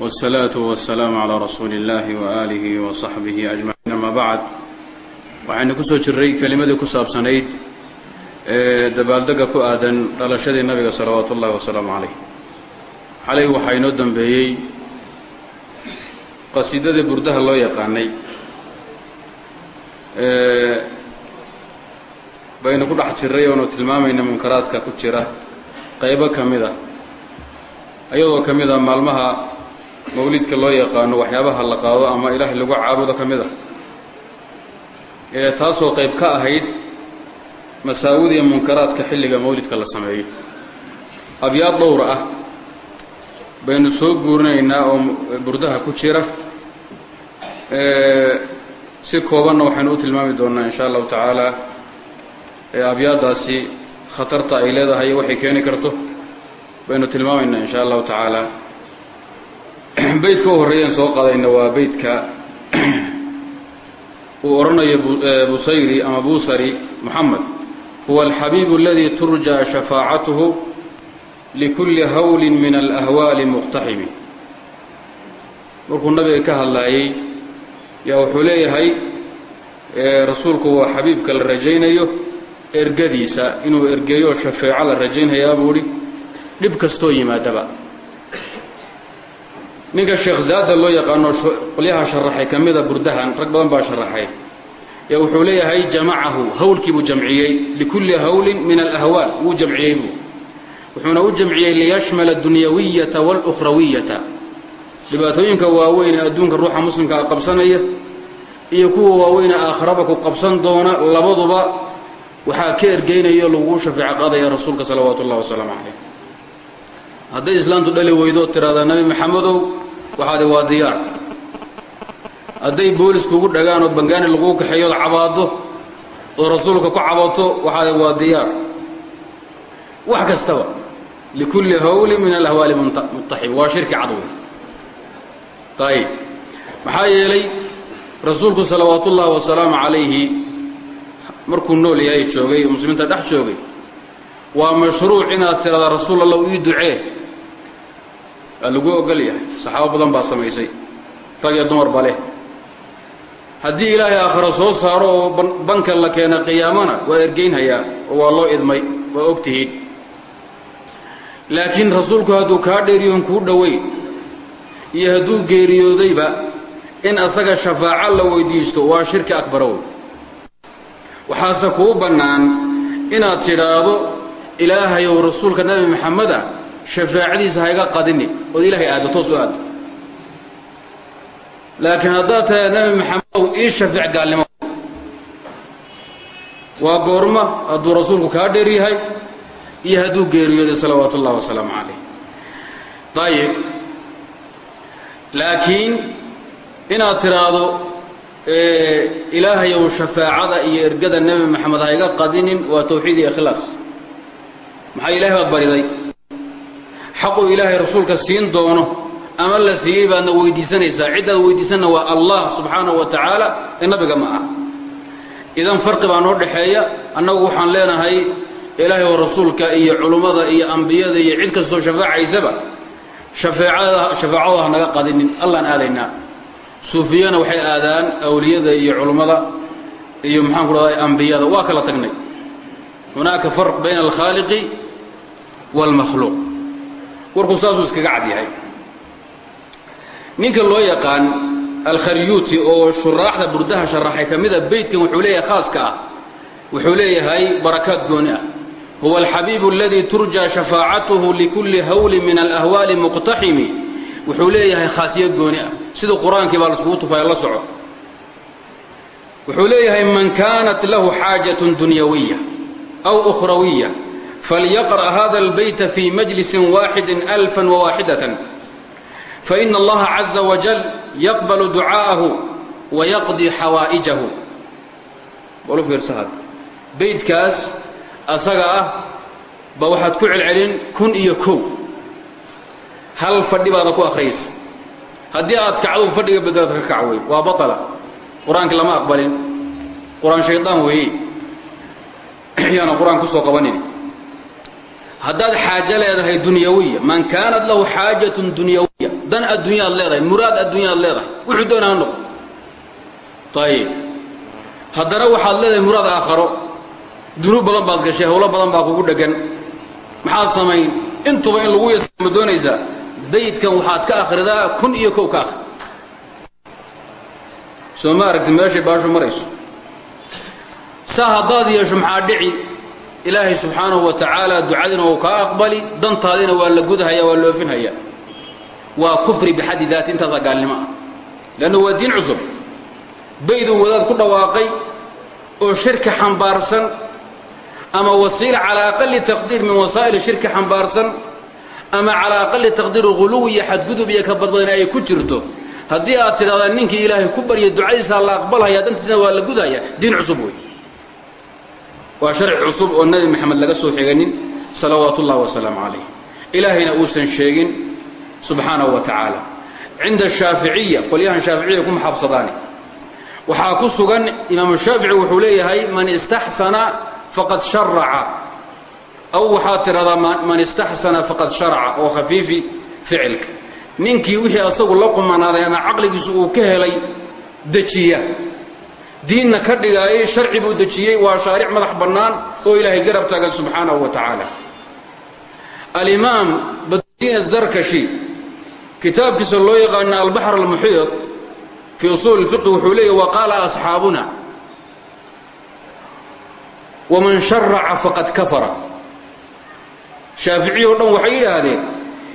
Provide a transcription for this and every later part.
wالsalaaةu wasalaamu calىa rasuuli اllahi waaalihi wa saxbihi ajmaciin ama bacd waxaynu ku soo jiray kelimadii ku saabsanayd ee dabaaldega ku aadan dhalashadii nabiga salawaatu ullahi wasalaamu calayh xalay waxaa inoo dambeeyey qasiidadii burdaha loo yaqaanay baynu ku dhex jiray oonu tilmaamayna munkaraadka ku jira qaybo ka mid a ayadoo ka mid a maalmaha mawlidka loo yaqaano waxyaabaha la qaado ama ilaahay lagu caabudo ka mid a. Ee taasoo qayb ka ahayd masaawida iyo munkaraadka xilliga mawlidka la sameeyo abyaad dhowr ah baynu soo guurinaynaa oo burdaha ku jira. Si koobanna waxaynu u tilmaami doonnaa in sha allahu tacaala abyaaddaasi khatarta ay leedahay waxay keeni karto. Baynu tilmaamaynaa in sha allahu tacaala beydka u horreeyaan soo qaadayna waa beydka uu odhanayo busayri ama busari moxamed huwa alxabiibu aladii turjaa shafaacatuhu likulli hawlin min alahwaali muqtaximi markuu nabiga ka hadlaayey yaa wuxuu leeyahay rasuulku waa xabiibka la rajaynayo ergadiisa inuu ergeeyo shafeeco la rajaynhayaa buu idhi dhib kastoo yimaadaba ninka sheekh zaada loo yaqaano qolyaha sharaxay ka mida burdahan rag badan baa sharaxay. Yaa wuxuu leeyahay jamacahu hawlkii buu jamciyey likulli hawlin min alahwaal wuu jamciyey buu. Wuxuuna u jamciyey liyashmala adunyawiyata walukhrawiyata. Dhibaatooyinka waaweyn ee adduunka ruuxa muslimkaa qabsanaya iyo kuwa waaweyn ee aakharaba ku qabsan doona labaduba waxaa ka ergeynayo lagu shafeeco qaadaya rasuulka salawaatu ullahi wasalaamu calayh hadday islaamtu dhali weydo tiraada nabi maxamedow waxaadi waa diyaar. Hadday boolis kugu dhagaan oo bangaani laguu kaxeeyood cabaado oo rasuulka ku cabato waxaadi waa diyaar. Wax kastaba likulli hawlin min alahwaali muttaxim waa shirki cadwi. Ayib maxaa yeelay rasuulku salawaatu ullaahi wasalaamu calayhi markuu nool yahay joogay oo muslimiinta dhex joogay waa mashruuc inaad tirada rasuul allow ii ducee waa lagu ogol yahay. Saxaabo badan baa samaysay. Rag iyo dumarba leh. Haddii ilaahay aakhira soo saaro oo banka la keena qiyaamana waa ergeynhayaa oo waa loo idmay waa og tihiin. Laakiin rasuulku hadduu kaa dheeriyoon kuu dhoweyn iyo hadduu geeriyoodayba in asaga shafaaco la weydiisto waa shirki akbara wey waxaase kuu bannaan inaad tidhaahdo ilaahayow rasuulka nabi maxameda shafaacadiisa hayga qadini ood ilaahay aaddo toos u aaddo laakiin haddaad tahay nabi maxamedow ii shafeec gaalnimo. Waa goorma hadduu rasuulku kaa dheer yahay iyo hadduu geeriyooday salawaatu ullahi wasalaamu calayh. Ayib laakiin inaad tidhaahdo ilaahayow shafaacada iyo ergada nebi maxamed hayga qadinin waa tawxiid iyo ikhlaas. Maxaa ilahay baad bariday xaquu ilaahay rasuulka siin doono ama la siiyey baadna weydiisanaysaa. Ciddaad weydiisanna waa allah subxaanahu wa tacaala ee nabiga ma ah idan farqi baa noo dhexeeya annagu waxaan leenahay ilaahay oo rasuulka iyo culummada iyo ambiyada iyo cid kastoo shafaacaysaba shafeecada shafaacadu ha naga qadinin. Allaan aadaynaa suufiyana waxay aadaan awliyada iyo culummada iyo maxaan ku dhahday ambiyada. Waa kala tagnay. Hunaaka farq bayna alkhaaliqi wاlmakhluuq warku saasuu iskaga cad yahay. Ninka loo yaqaan alkharyuuti oo shuraaxda burdaha sharaxay ka mida beydkan wuxuu leeyahay khaaska ah. Wuxuu leeyahay barakaad gooni ah. Huwa alxabiibu aladii turjaa shafaacatuhu likulli hawlin min alahwaali muqtaximi. Wuxuu leeyahay khaasiyad gooni ah. Sida qur'aankii baa laiskugu tufaya la soco. Wuxuu leeyahay man kaanat lahu xaajatun dunyawiya aw ukhrawiya albayta fii majlisin waaxidin alfan wawaaxidatan faina allaha caza wajal yaqbalu ducaa'ahu wayaqdii xawaa'ijahu walu fiirsahad beydkaas asaga ah ba waxaad ku celcelin kun iyo kow hal fadhi baada ku akhriyaysa haddii aad kacdo fadhiga badbaad ka kac waa baala qur'aanki lama aqbalin qur'aan shaydaan weeye yaana qur'aan ku soo qabanin haddaad xaajo leedahay dunyawiya man kaanat lahu xaajatun dunyawiya dan adduunyaad leedahay muraad adduunyaad leedahay wuxuu doona ha ayib haddana waxaad leedahay muraad aakharo. Dunuub badan baad gashay howlo badan baa kugu dheggan. Maxaad samayn? Intuba in lagu yasma doonaysaa baydkan waxaad ka akhridaa kun iyo kow ka akhri. Soo ma aragti meeshay baashu marayso? Saa haddaad yeesho maxaa dhici ilaahay subxaanahu wa tacaala ducadina wuu kaa aqbali dantaadina waa la gudahaya waa la oofinhaya waa kufri bixaddi daati intaasaa gaalnimo ah. Leannu waa diin cusub. Bayduu wadaad ku dhawaaqay oo shirki xambaarsan ama wasiila calaa aqali taqdiir min wasaa'il shirki xambaarsan ama calaa aqali taqdiir huluwi iyo xadgudub iyo ka badbadin ay ku jirto haddii aad tidhahdaa ninkii ilaahay ku barya ducadiisaa la aqbalhaya dantiisana waa la gudahaya diin cusub wey waa sharci cusub oo nebi maxamed laga soo xiganin salawaatu ullahi wasalaamu calayh ilaahayna uusan sheegin subxaanahu wa tacaala cinda shaaficiya qolyahan shaaficiya ku maxabsadaani waxaa ku sugan imaamu shaafici wuxuu leeyahay man istaxsana faqad sharaca aw waxaad tidhahdaa man istaxsana faqad sharaca oo khafiifi ficilka. Ninkii wixii asagu la qumanaaday ama caqligiisu uu ka helay dejiya diinna ka dhigaayay sharci buu dejiyey waa shaaric madax bannaan oo ilaahay garab taagan subxaanahu wa tacaala. Alimaam baddiin azarkashi kitaabkiisa loo yaqaano albaxr almuxiid fii usuuli اlfiqi wuxuu leeyahy wa asxaabuna waman sharaca faqad kafara. Shaaficiyi o dhan waxay yidhaahdeen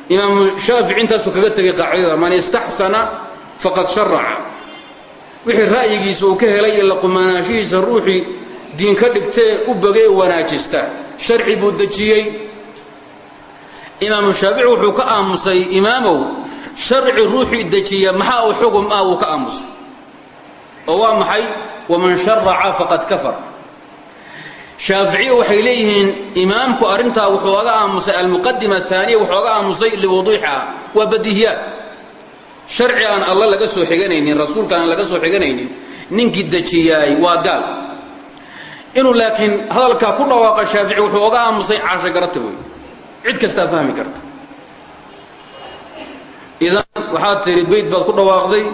imaamu shaafici intaasuu kaga tegay qaacidada man istaxsana faqad sharaca wixii ra'yigiisa uu ka helay iyo laqumanaashihiisa ruuxii diin ka dhigtee u bogee wanaajista. Sharci buu dejiyey. Imaamu shaafici wuxuu ka aamusay imaamow sharci ruuxii dejiya maxaa uu xugum ah uu ka aamusay? Oo waa maxay? Waman sharaca faqad kafar. Shaaficiya waxay leeyihiin imaamku arrintaa wuxuu oga aamusay almuqadima aaniya wuxuu oga aamusay liwuduuxiha waa badihiyaad sharci aan alla laga soo xiganaynin rasuulka aan laga soo xiganaynin ninkii dejiyaay waa gaal inuu laakiin hadalkaa ku dhawaaqa shaafici wuxuu oga aamusay caasho garata wey cid kastaa fahmi karta. Idan waxaad tihi bayd baad ku dhawaaqday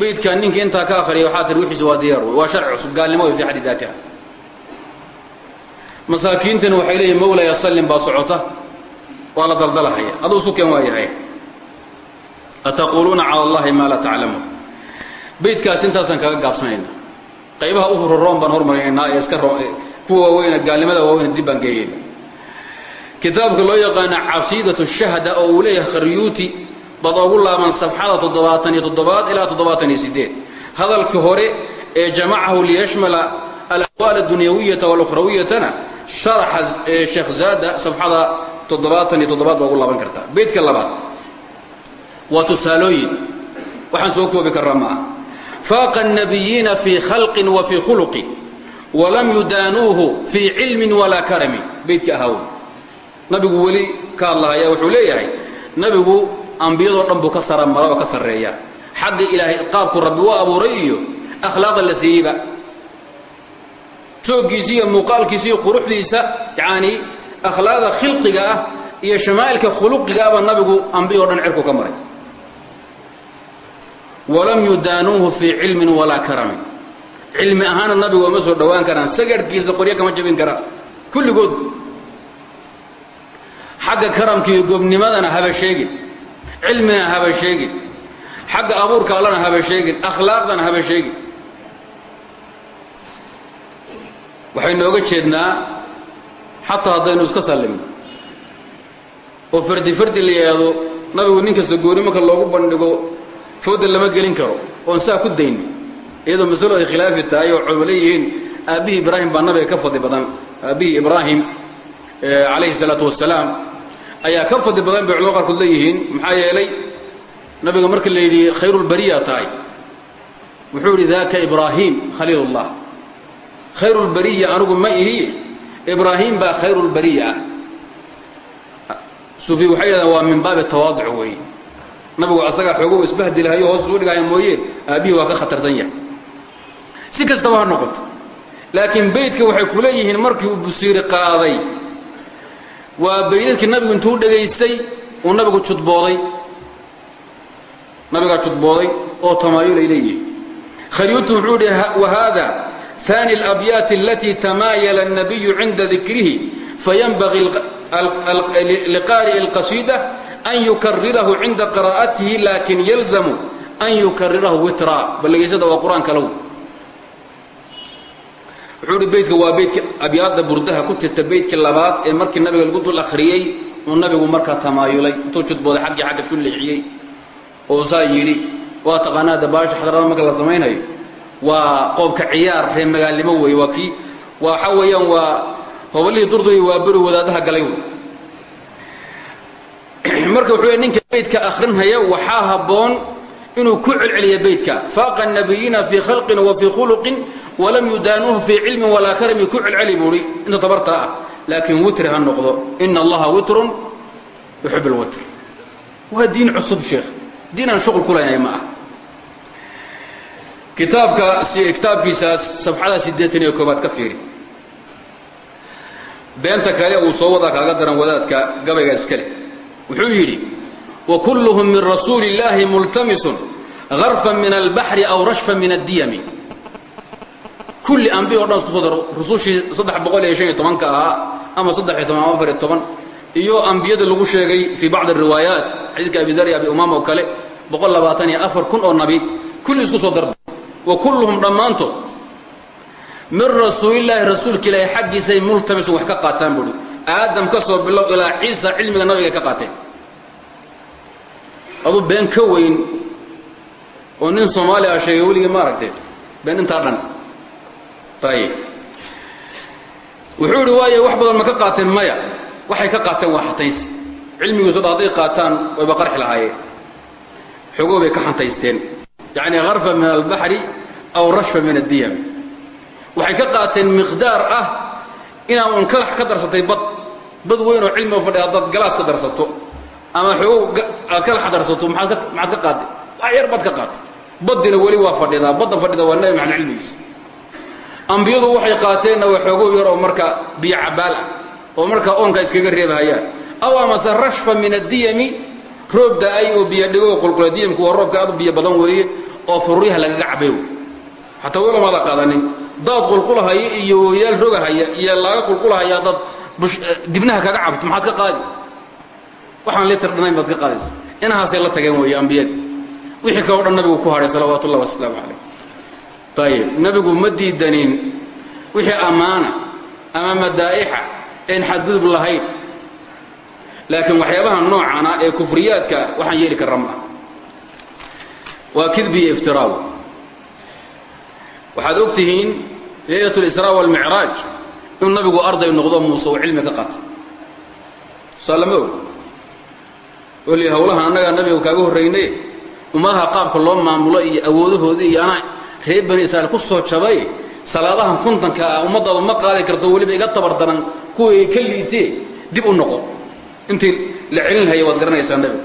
baydkaa ninkii intaa ka akhriya waxaad tihi wixiisa waa diyaar wey waa sharci cusub gaalnimo wey fi xaddi daatiha masaakiintana waxay leeyihiin mawlaya sallin baa socota. Waa la daldalahaya. Aduu isu keen waayahay ataquuluuna cala allahi maa laa taclamuun baydkaas intaasaan kaga gaabsanayna qaybaha u roroon baan hormarinaynaa ee iska kuwa waaweyna gaalnimada waaweyna dib baan geeyeyna kitaabka loo yaqaana casiidatu shahda oo uu leeyahay kharyuuti bad ogu laaban safxada toddobaatan iyo toddobaad ilaa toddobaatan iyo sideed hadalka hore ee jamacahu liyashmala alaqwaal adunyawiyata walukhrawiyatana sharaxa sheekh zaada safxada toddobaatan iyo toddobaad baa ugu laaban kartaa beydka labaad waa tusaalooyin. Waxaan soo koobi karraa ma ah faaqa الnabiyiina fii khalqin wa fii khuluqin walam yudaanuuhu fii cilmin walaa karami. Beydka ahaw nabigu weli ka hadlahaya wuxuu leeyahay nabigu ambiyadoo dhan buu ka saramara oo ka sarreeya. Xagga ilaahay qaabku rabbi u abuuray iyo akhlaaqda la siiyeyba jooggiisa iyo muuqaalkiisa iyo quruxdiisa yacanii akhlaaqda khilqiga ah iyo shamaa'ilka khuluqiga ahba nabigu ambiyoo dhan cirku ka maray walam yudaanuuhu fii cilmin walaa karamin cilmi ahaana nabigu oma soo dhowaan karaan sagarhkiisa qoryo kama jabin karaan. Kulligood. Xagga karamka iyo gobnimadana haba sheegin cilmina haba sheegin xagga abuurka allana haba sheegin akhlaaqdana haba sheegin. Waxaynu oga jeednaa xataa haddaynu iska sallimno oo fardi fardi la yidhaahdo nabigu nin kasta gooni marka loogu bandhigo fooda lama gelin karo oon saa ku dayni iyadoo masalo ay khilaafi tahay oo culmo leeyihiin aabbihii ibraahim baa nabiga ka fadli badan. Aabbihii ibraahim calayhi salaatu wasalaam ayaa ka fadli badan bay culamada qaarkood leeyihiin maxaa yeelay nabiga marka la yidhi khayrulbariya tahay. Wuxuu yidhi daaka ibraahim khaliil ullah khayrulbariya anigu ma ihi. Ibraahim baa khayrulbariya ah suufi waxay yidhahdeen waa min baabi tawaaduc weeye nabigu asagaa xoogow isbahdilahayo hoos isu dhigaya mooyee aabbihii waa ka khatarsan yahay si kastaba ha noqoto laakiin beydka waxay ku leeyihiin markii uu busiiri qaaday waa baydadkii nabigu intuu dhegaystay uu nabigu judbooday nabigaa judbooday oo tamaayulay leeyihi kharyutu wuxuu idhi wahada ثاني الأبيات التي تمايل النبي عند ذكره فينبغي لقارئ القصيدة an yukarirahu cinda qira'atihi laakin yalzamu an yukarirahu witra. Balgeysada waa qur'aankalow wuxuu hi beydka waa beydka abyaada burdaha ku jirta beydkii labaad ee markii nabiga lagu dul akhriyey uu nabigu markaa tamaayulay. Intuu judbooday xaggii xagga isku leexiyey oo saa yidhi waa taqaanaa dabaasha xadrada marka la samaynayo. Waa qoobka ciyaar reer magaalnimo weeye waa kii. Waxaa weeyaan waa hobalihii durduya waa beri wadaadaha galay wey marka wuxuu ninka baydka akhrinhaya waxaa habboon inuu ku celceliya baydka faaqa nabiyiina fii khalqin wa fii khuluqin walam yudaanuuhu fii cilmin walaa karami ku celceli buuhi inta tabartaa ah laakiin witri noqdo. Ina allaha witrun yuxib lwitr waa diin cusub sheekh. Diin aan shuqul ku laynay ma ah kitaabka kitaabkiisaas safxada siddeetan iyo ka fiiri. Beenta kale uu soo wadaa kaaga daran wadaadka gabayga iskale wuxuu yidhi wakulluhum min rasuuli اllaahi multamisun garfan min albaxri aw rashfan min addiyami. Kulli ambiya o dhan isku soo daro rusushii saddex boqol iyo shan iyo tobanka ahaa ama saddex iyo toban ama afar iyo toban iyo ambiyada lagu sheegay fii bacdi riwaayaat xadiidka abi dar iyo abi umaama oo kale boqol labaatan iyo afar kun oo nabi kulli isku soo darba. Wa kulluhum dhammaantood min rasuulillaahi rasuulka ilaahi xaggiisay multamisun wax ka qaataan buuhi aadam ka soo bilow ilaa ciisa cilmiga nabiga ka qaateen adu been ka weyn oo nin soomaali ah sheegay weligii ma aragtee been intaa dhan. Ayib wuxuu idhi waayo wax badan ma ka qaateen maya? Waxay ka qaateen waa xataysi cilmigiisu dha hadday qaataan wayba qarxi lahaayeen xogoo bay ka xantaysteen. Yacni harfa min albaxri aw rashfa min addiyami waxay ka qaateen miqdaar ah inaa un kalax ka darsatay bad. Bad weyn oo cilmi oo fadhiya haddaad galaas ka darsato ama xoogow aad kalax darsato maaad maxaad ka qaatay? Wax yar baad ka qaatay. Baddina weli waa fadhidaa badda fadhida waa nabi maxamed cilmigiisa ambiyadu waxay qaateenna waa xoogow yar oo marka biyo cabaal ah oo markaa oonka iskaga reebahayaan aw amase rashfa min addiyami roob da'ay oo biyo dhigoo qulqula diyamku waa roobka aad u biyo badan weeye oo fururyaha lagaga cabay xataa welamaada qaadanin. Daad qulqulahaya iyo wooyaal rogahaya iyo laaga qulqulahaya haddaad dibnaha kaga cabto maxaad ka qaadi waxaan litir dhanayn baad ka qaadaysa. Inahaasay la tageen weeye ambiyadii wixii kaloo dhan nabigu ku hadhay salawaatu wasalaamu calayh. Ayib nabigu ma diidanin wixii ammaana ama madaa'ixa een xadgudub lahayn. Laakiin waxyaabaha noocana ee kufriyaadka waxaan yeeli karra ma waa kidbi iyo iftiraaw waxaad og tihiin leylat اlisraa wاlmicraaj inuu nabigu arday noqdo muuse uu cilmi ka qaatay saalama og oli hawlahan annagaa nabiga kaaga horraynay ummadaha qaabka loo maamulo iyo awoodahoodii iyo anaa reer bani israa'iil ku soo jabay salaadahan kuntanka ah ummaddaadu ma qaadi karto weliba iga tabar daran kuway ka liitee dib u noqo. Intii la celin haya waad garanaysaa nabiga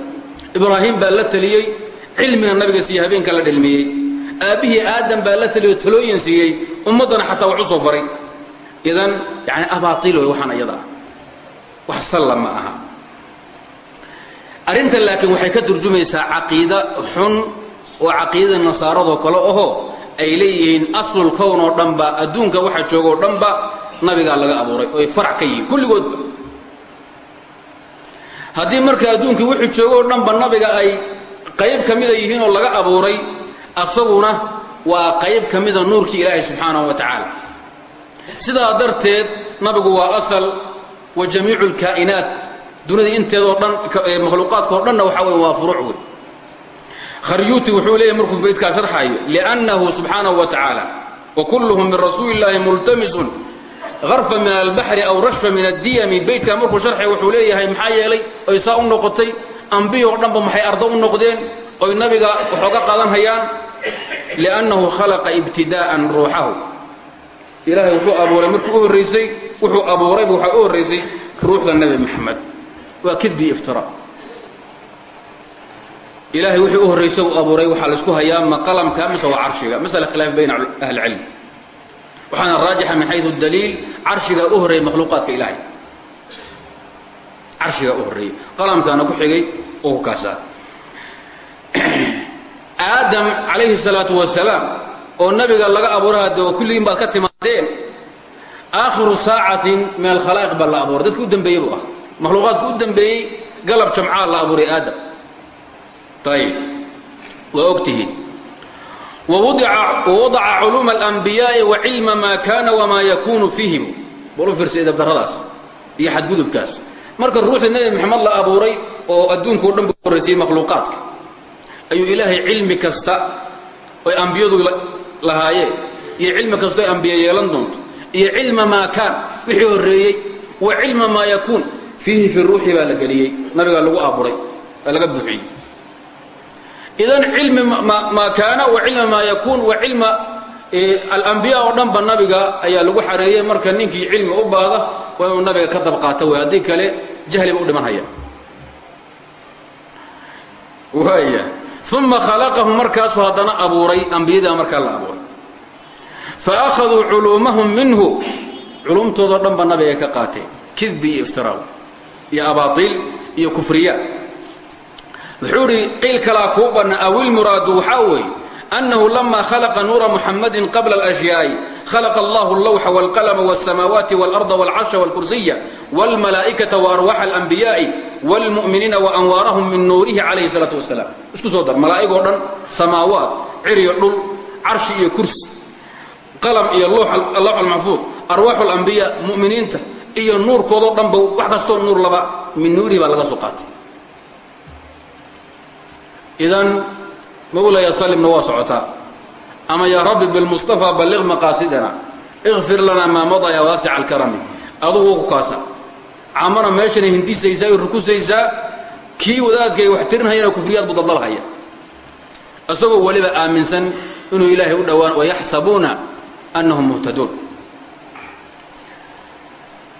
ibraahim baa la teliyey cilmiga nabiga siiye habeenka la dhilmiyey aabbihii aadam baa la taliyo talooyin siiyey ummaddana xataa wax u faray. Idan yani abaaiil wey waxaan iyada. Wax salla ma aha arrintan laakiin waxay ka turjumaysaa caqiida xun oo caqiidada nasaaradoo kale ahoo ay leeyihiin aslul oo dhanba adduunka waxa jooga oo dhanba nabigaa laga abuuray oy farac ka yihiin kulligoodba haddii marka adduunkii wuxuu jooga oo dhanba nabiga ay qayb ka mida yihiin oo laga abuuray asaguna waa qayb ka mida nuurkii ilaahay subxaanahu wa tacaala. Sidaa darteed nabigu waa asal wa jamiicu lkaa'inaat dunida inteedoo dhan makhluuqaadka o dhanna waxaa wey waa furuuc wey kharyuuti wuxuu leeyahy markuu beydkaa sharxaayo liannahu subxaanahu wa tacaala wa kulluhum min rasuuli illaahi multamisun harfa min albaxri aw rashfa min addiyami. Beydkaa markuu sharxay wuxuu leeyahay maxaa yeelay oy saa u noqotay ambiya dhanba maxay ardo u noqdeen oy nabiga waxooga qaadan liannahu khalaqa ibtidaa'an ruuxahu. Ilaahay wuxuu abuuray markii u horraysay wuxuu abuurayba waxaa u horraysay ruuxda nebi maxamed waa kidbi iftira. Ilaahay wixii u horraysay uu abuuray waxaa la isku hayaa ma qalamka mise waa carshiga masala khilaaf bayna ahli cilm. Waxaana raajixa min xayu daliil carshiga u horreeyay makhluuqaadka ilaahay. Carshiga u horreeyey qalamkaana ku xigay oo kaasaa. Aadam calayhi salaatu wasalaam oo nabiga laga abuuray oo kulligiin baad ka timaadeen aakhiru saacatin min alkhalaa'iq baa la abuuray. Dadka u dambeeyey buu ah makhluuqaadka u dambeeyey galab jamcaa la abuuray aadam. Ayib waa ogtihiin wawadaca culuuma alanbiyaa'i wa cilma maa kaana wamaa yakuunu fiihim bal u fiirsa idabdarradaas iyo xadgudubkaas. Marka ruuxda nebi maxamed la abuuray oo adduunkao dhan bu makhluuqaadka ayuu ilaahay cilmi kasta oy ambiyadu lahaayeen iyo cilmi kasta oy ambiya yeelan doonto iyo cilma maa kaan wixii horreeyey wa cilma maa yakuun fiihi fi ruuxi baa la geliyey nabigaa lagu abuuray ee laga buuxiyey. Idan cilmi maa kaana wa cilma maa yakuun wa cilma alambiya oo dhanba nabiga ayaa lagu xareeyey marka ninkii cilmi u baada waa inuu nabiga ka dabqaato wey haddii kale jahliba u dhimanhaya waaya uma khalaqahum markaasuu haddana abuuray ambiyada markaa la abuuray. Fa akhaduu culuumahum minhu culumtoodao dhanba nabiga ka qaateen kidbi iyo iftiraaw iyo abaaiil iyo kufriyaat wuxuu idhi qiil kalaa kuu banna awilmuraadu waxaa weeye أنه لما خلق نور محمد قبل الأشياء خلق الله اللوح والقلم والسماوات والأرض والعرش والكرسي والملائكة وأرواح الأنبياء والمؤمنين وأنوارهم من نوره عليه الصلاة والسلام اسكو صدر ملائكة ودن سماوات عري دول عرش إيه كرسي قلم إيه اللوح اللوح المحفوظ أرواح الأنبياء مؤمنين إيه النور كودو دنبو وحكستو النور لبا من نوره بلغا سقات إذن mawlaya salimna waa socotaa ama yaa rabbi bilmustafa balliq maqaasidana ikfir lanaa maa madaa ya waasica alkarami adugu ku kaasa camana meeshana hindisaysaa i rukusaysaa kii wadaadkay wax tirinhayana kufriyaad buu daldalhaya isagoo weliba aaminsan inuu ilaahay u dhowaan wayaxsabuuna annahum muhtaduun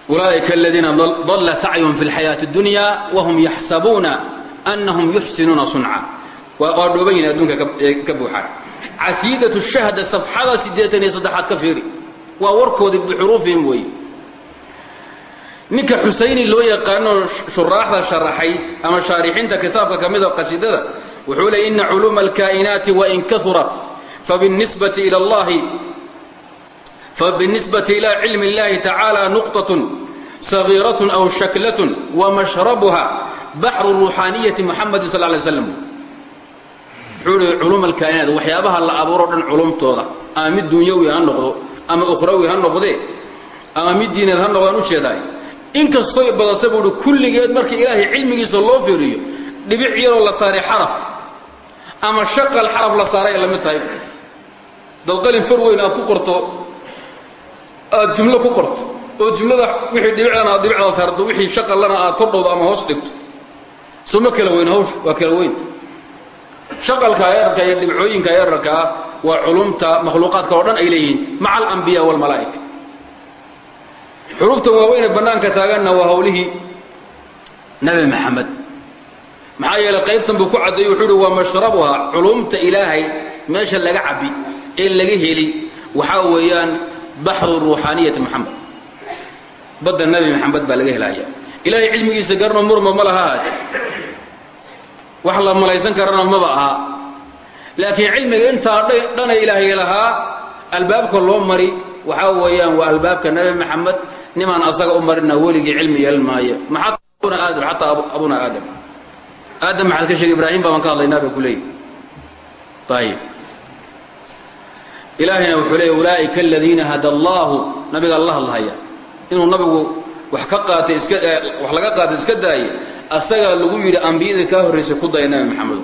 ulaa'ika aladiina dalla sacyuhum fi اlxayaaةi اdunya wahum yaxsabuuna annahum yuxsinuuna sunca waa dhooban yihin adduunka ka buuxaan casiidatu shahda safxada siddeetan iyo saddexaad ka fiiri waa warkoodii bixuruufihim weeye ninka xusayni loo yaqaano shuraaxda sharaxay ama shaarixiinta kitaabka ka mida qasiidada wuxuu leey ina culuuma alkaa'inaati wain kaurat fabinisbati ila allahi fabinisbati ila cilmi اllahi tacaala nuqطaة صagiiraة aw shaklaة wamashrabuha baxru ruuxaaniyati muxamadi sal lay slam wuxuu ihi culum alkaa'inaat waxyaabaha la abuuro dhan culumtooda ama mid dunyawi ha noqdo ama ukhrawi ha noqdee ama mid diineed ha noqdaan u jeedaay inkastoy badata buu ihi kulligeed marka ilaahay cilmigiisa loo fiiriyo dhibic yaroo la saaray xaraf ama shaqal xaraf la saaray ay la mid tahay dad qalin far weyn aad ku qorto aad jumlo ku qorto oo jumlada wixii dhibicdana aad dhibicda saarto wixii shaqallana aad kordhowdo ama hoos dhigto. Soma kala weyn hawsh waa kala weynta shaqalka yararka iyo dhibcooyinka yararka ah waa culumta makhluuqaadka oo dhan ay leeyihiin maca alambiya waalmalaa'ika xuruftan waaweyne bannaanka taaganna waa hawlihii nebi maxamed. Maxaa yeelay qaybtan buu ku caddeeyey wuxuu uhi waa mashrabuha culumta ilaahay meesha laga cabbi ee laga heli. Waxaa weeyaan baxru ruuxaaniyati moxamed badda nebi maxamed baa laga helaya. Ilaahay cilmigiisa garno murma ma laha. Wax la malaysan karana maba aha. Laakiin cilmiga intaa dhana ilaahay lahaa albaabka loo mari waxaa weeyaan waa albaabka nebi maxamed nimaan asaga u marina weligii cilmi yeelan maayo. Maxaa abuna aadam? Xataa abuna aadam. Aadam maxaad ka sheegay? Ibraahim baan ka hadlaynaa bay ku leeyihi ayib ilaahayna wuxuu leeyay ulaa'ika aladiina hada allaahu nabigaa la hadlahaya. Inuu nabigu wax ka qaatay iska wax laga qaatay iska daayay asagaa lagu yidhi ambiyadii kaa horraysay ku daya nabi maxamedo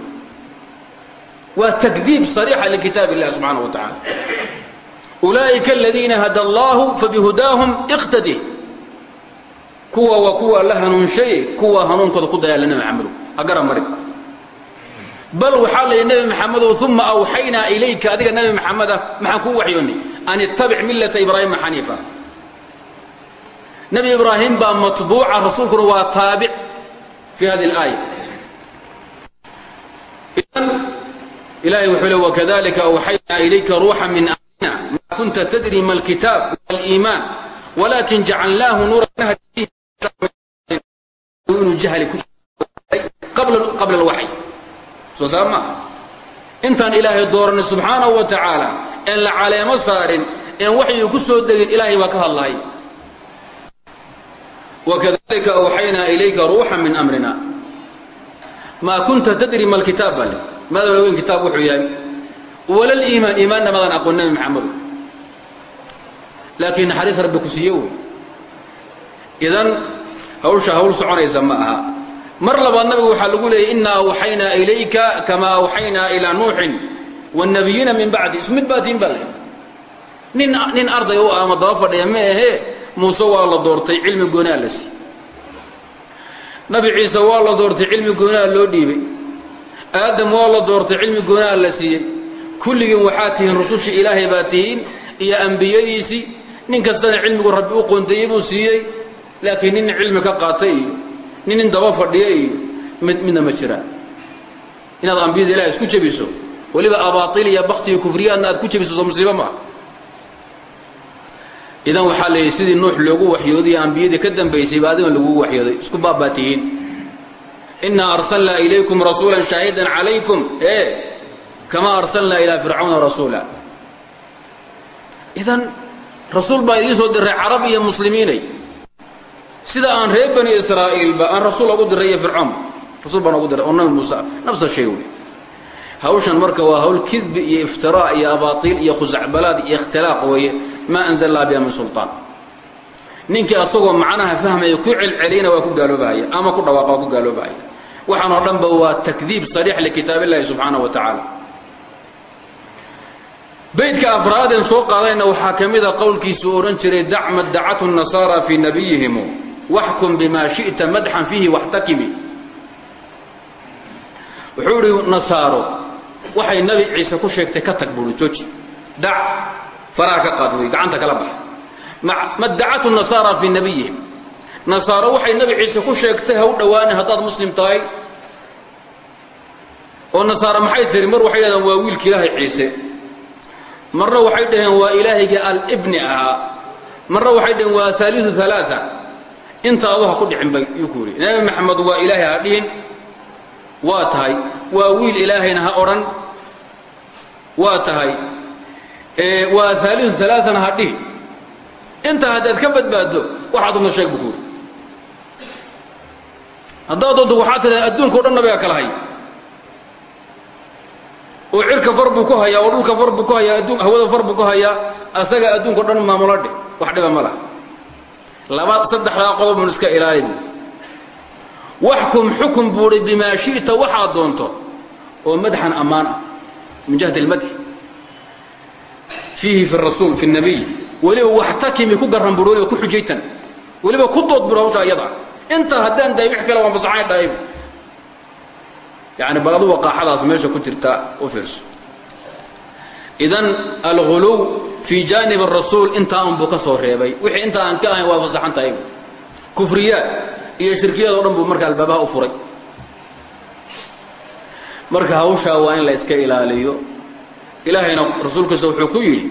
waa takdiib sariixa likitaab illahi subxaana wa tacala ulaa'ika aladiina hada allaahu fabihudaahum iqtadi. Kuwa waa kuwa la hanuunshaye kuwa hanuunkooda ku dayaala nabi maxamedo hagara mari bal waxaa la yidhi nebi maxamedow uma awxaynaa ilayka adiga nebi maxameda maxaan kuu waxyoonnay an ittabic millata ibraahima xaniifa nebi ibraahim baa matbuuca rasuulkuna waa taabic fii hadi اlaaya ilahay wuxuu le wkadalika awxaynaa ilayka ruuxa min amrina maa kunta tadri ma alkitaab ma aliimaan walakin jacalnaahu nuura nahdi inuu jahli ku qabla اlwaxy soo saa maaha intaan ilaahay dooranay subxaanahu wa tacaala een la caleemo saarin een waxyuu ku soo degin ilaahay baa ka hadlahay. Wakadalika awxaynaa ilayka ruuxa min amrina. Maa kunta tadri ma lkitaab baa le maadan ogeyn kitaab wuxuu yahay wala liimaan iimaanna maadan aqoon nabi maxamedu laakiin naxariis rabbi idan hawsha hawl soconaysa ma aha mar labaad nabigu waxaa lagu leeyay inaa awxaynaa ilayka kamaa awxaynaa ilaa nuuxin wاnabiyiina min bacdi. Isku mid baatiin baa nin nin arday u ama daba fadhiya ma ahee muuse waa la doortay cilmi goonaa la siiyey. Nabi ciise waa la doortay cilmi goonaa loo dhiibay. Aadam waa la doortay cilmi goonaa la siiyey. Kulligiin waxaa tihiin rusushii ilaahay baa tihiin iyo ambiyadiisii. Nin kastana cilmigu rabbi u qoonteeyey buu siiyey laakiin nin cilmi ka qaata iyo nin nin daba fadhiya iyo mid midna ma jiraan inaad ambiyada ilahay isku jebiso. Weliba abaail iyo bakti iyo kufriyaadna aad ku jebiso musiibo maaha idan waxaa yidhi sidii nuux loogu waxyooday ambiyadii ka dambaysay ba adigan lagugu waxyooday. Isku baabaa tihiin arsalnaa ilaykum rasuula shaahidan calaykum. E kamaa arsalnaa ilaa fircawna rasuula. Idan rasuul baa idiin soo diray carab iyo muslimiinay sida aan reer bani israa'iilba aan rasuul ogu diray iyo fircoonba rasuul baan ogu diray oo nabi muuse nafsa shay wey hawshan marka waa hawl kidbi iyo iftiraa iyo abaatiil iyo khusacbalaad iyo ikhtilaaq weeye. Maa anzala llah biha min sulطaan ninkii asagoo macnaha fahmaya ku celceliyana waa ku gaaloobahaya ama ku dhawaaqa waa ku gaaloobahaya waxaan dhanba waa takdiib sariix likitaab illahi subxaana wa tacaala. Baydka afraadeen soo qaadayna waxaa ka mida qowlkiisuu odhan jiray dacma dacatu nasaara fii nabiyihimu waxkum bima shiئta madxan fiihi waxtakimi wuxuu idhi nasaaro waxay nabi ciise ku sheegtay ka tag buuri jooji. Dac faraha ka qaad wey gacanta kala baxa. Madacatu nasaara fii nabiyihim nasaaro waxay nabi ciise ku sheegtay ha u dhowaani haddaad muslim tahay. Oo nasaaro maxay tiri mar waxay dhahdeen waa wiilki ilaahay ciise. Marna waxay dhaheen waa ilaahayga alibni ahaa. Marna waxay dhaheen waa aaliu alaaa inta adu ha ku dhicin bay yuu ku yidhi. Nabi maxamed waa ilaahay ha dhihin waa tahay. Waa wiil ilaahayna ha odhan waa tahay. Waa aaliu alaaana ha dhihi. Intaa haddaad ka badbaaddo waxaa doonta sheeg bu ku yidhi. Haddaad doonto waxaa tidhahda adduunka o dhan nabiga kala hay oo cirka far buu ku hayaa oo dhulka far buu ku hayaa hawada far buu ku hayaa asaga adduunka o dhan maamulo dheh wax dhiba ma laha labaad saddexdaa qodob un iska ilaali bu waxkum xukun buuhi bimaa shi'ta waxaad doonto oo madxan ammaan ah min jihati almadx fiihi fi rasuul fi nabiy. Weliba waxtakimi ku garran buhi weliba ku xujaytan. Weliba ku dood bur hawsha iyada intaa haddaan daay wix kale waan fasaxayn dhahayb yani bal adu waqaaxadaas meesha ku jirta u fiirso. Idan alguluw fii jaanib arasuul intaa unbuu ka soo reebay. Wixii intaa aan ka ahayn waa fasaxan kufriyaad iyo shirkiyaad dhan buu marka albaabaha u furay. Marka hawshaa waa in la iska ilaaliyo. Ilaahayna rasuulkiisa wuxuu ku yidhi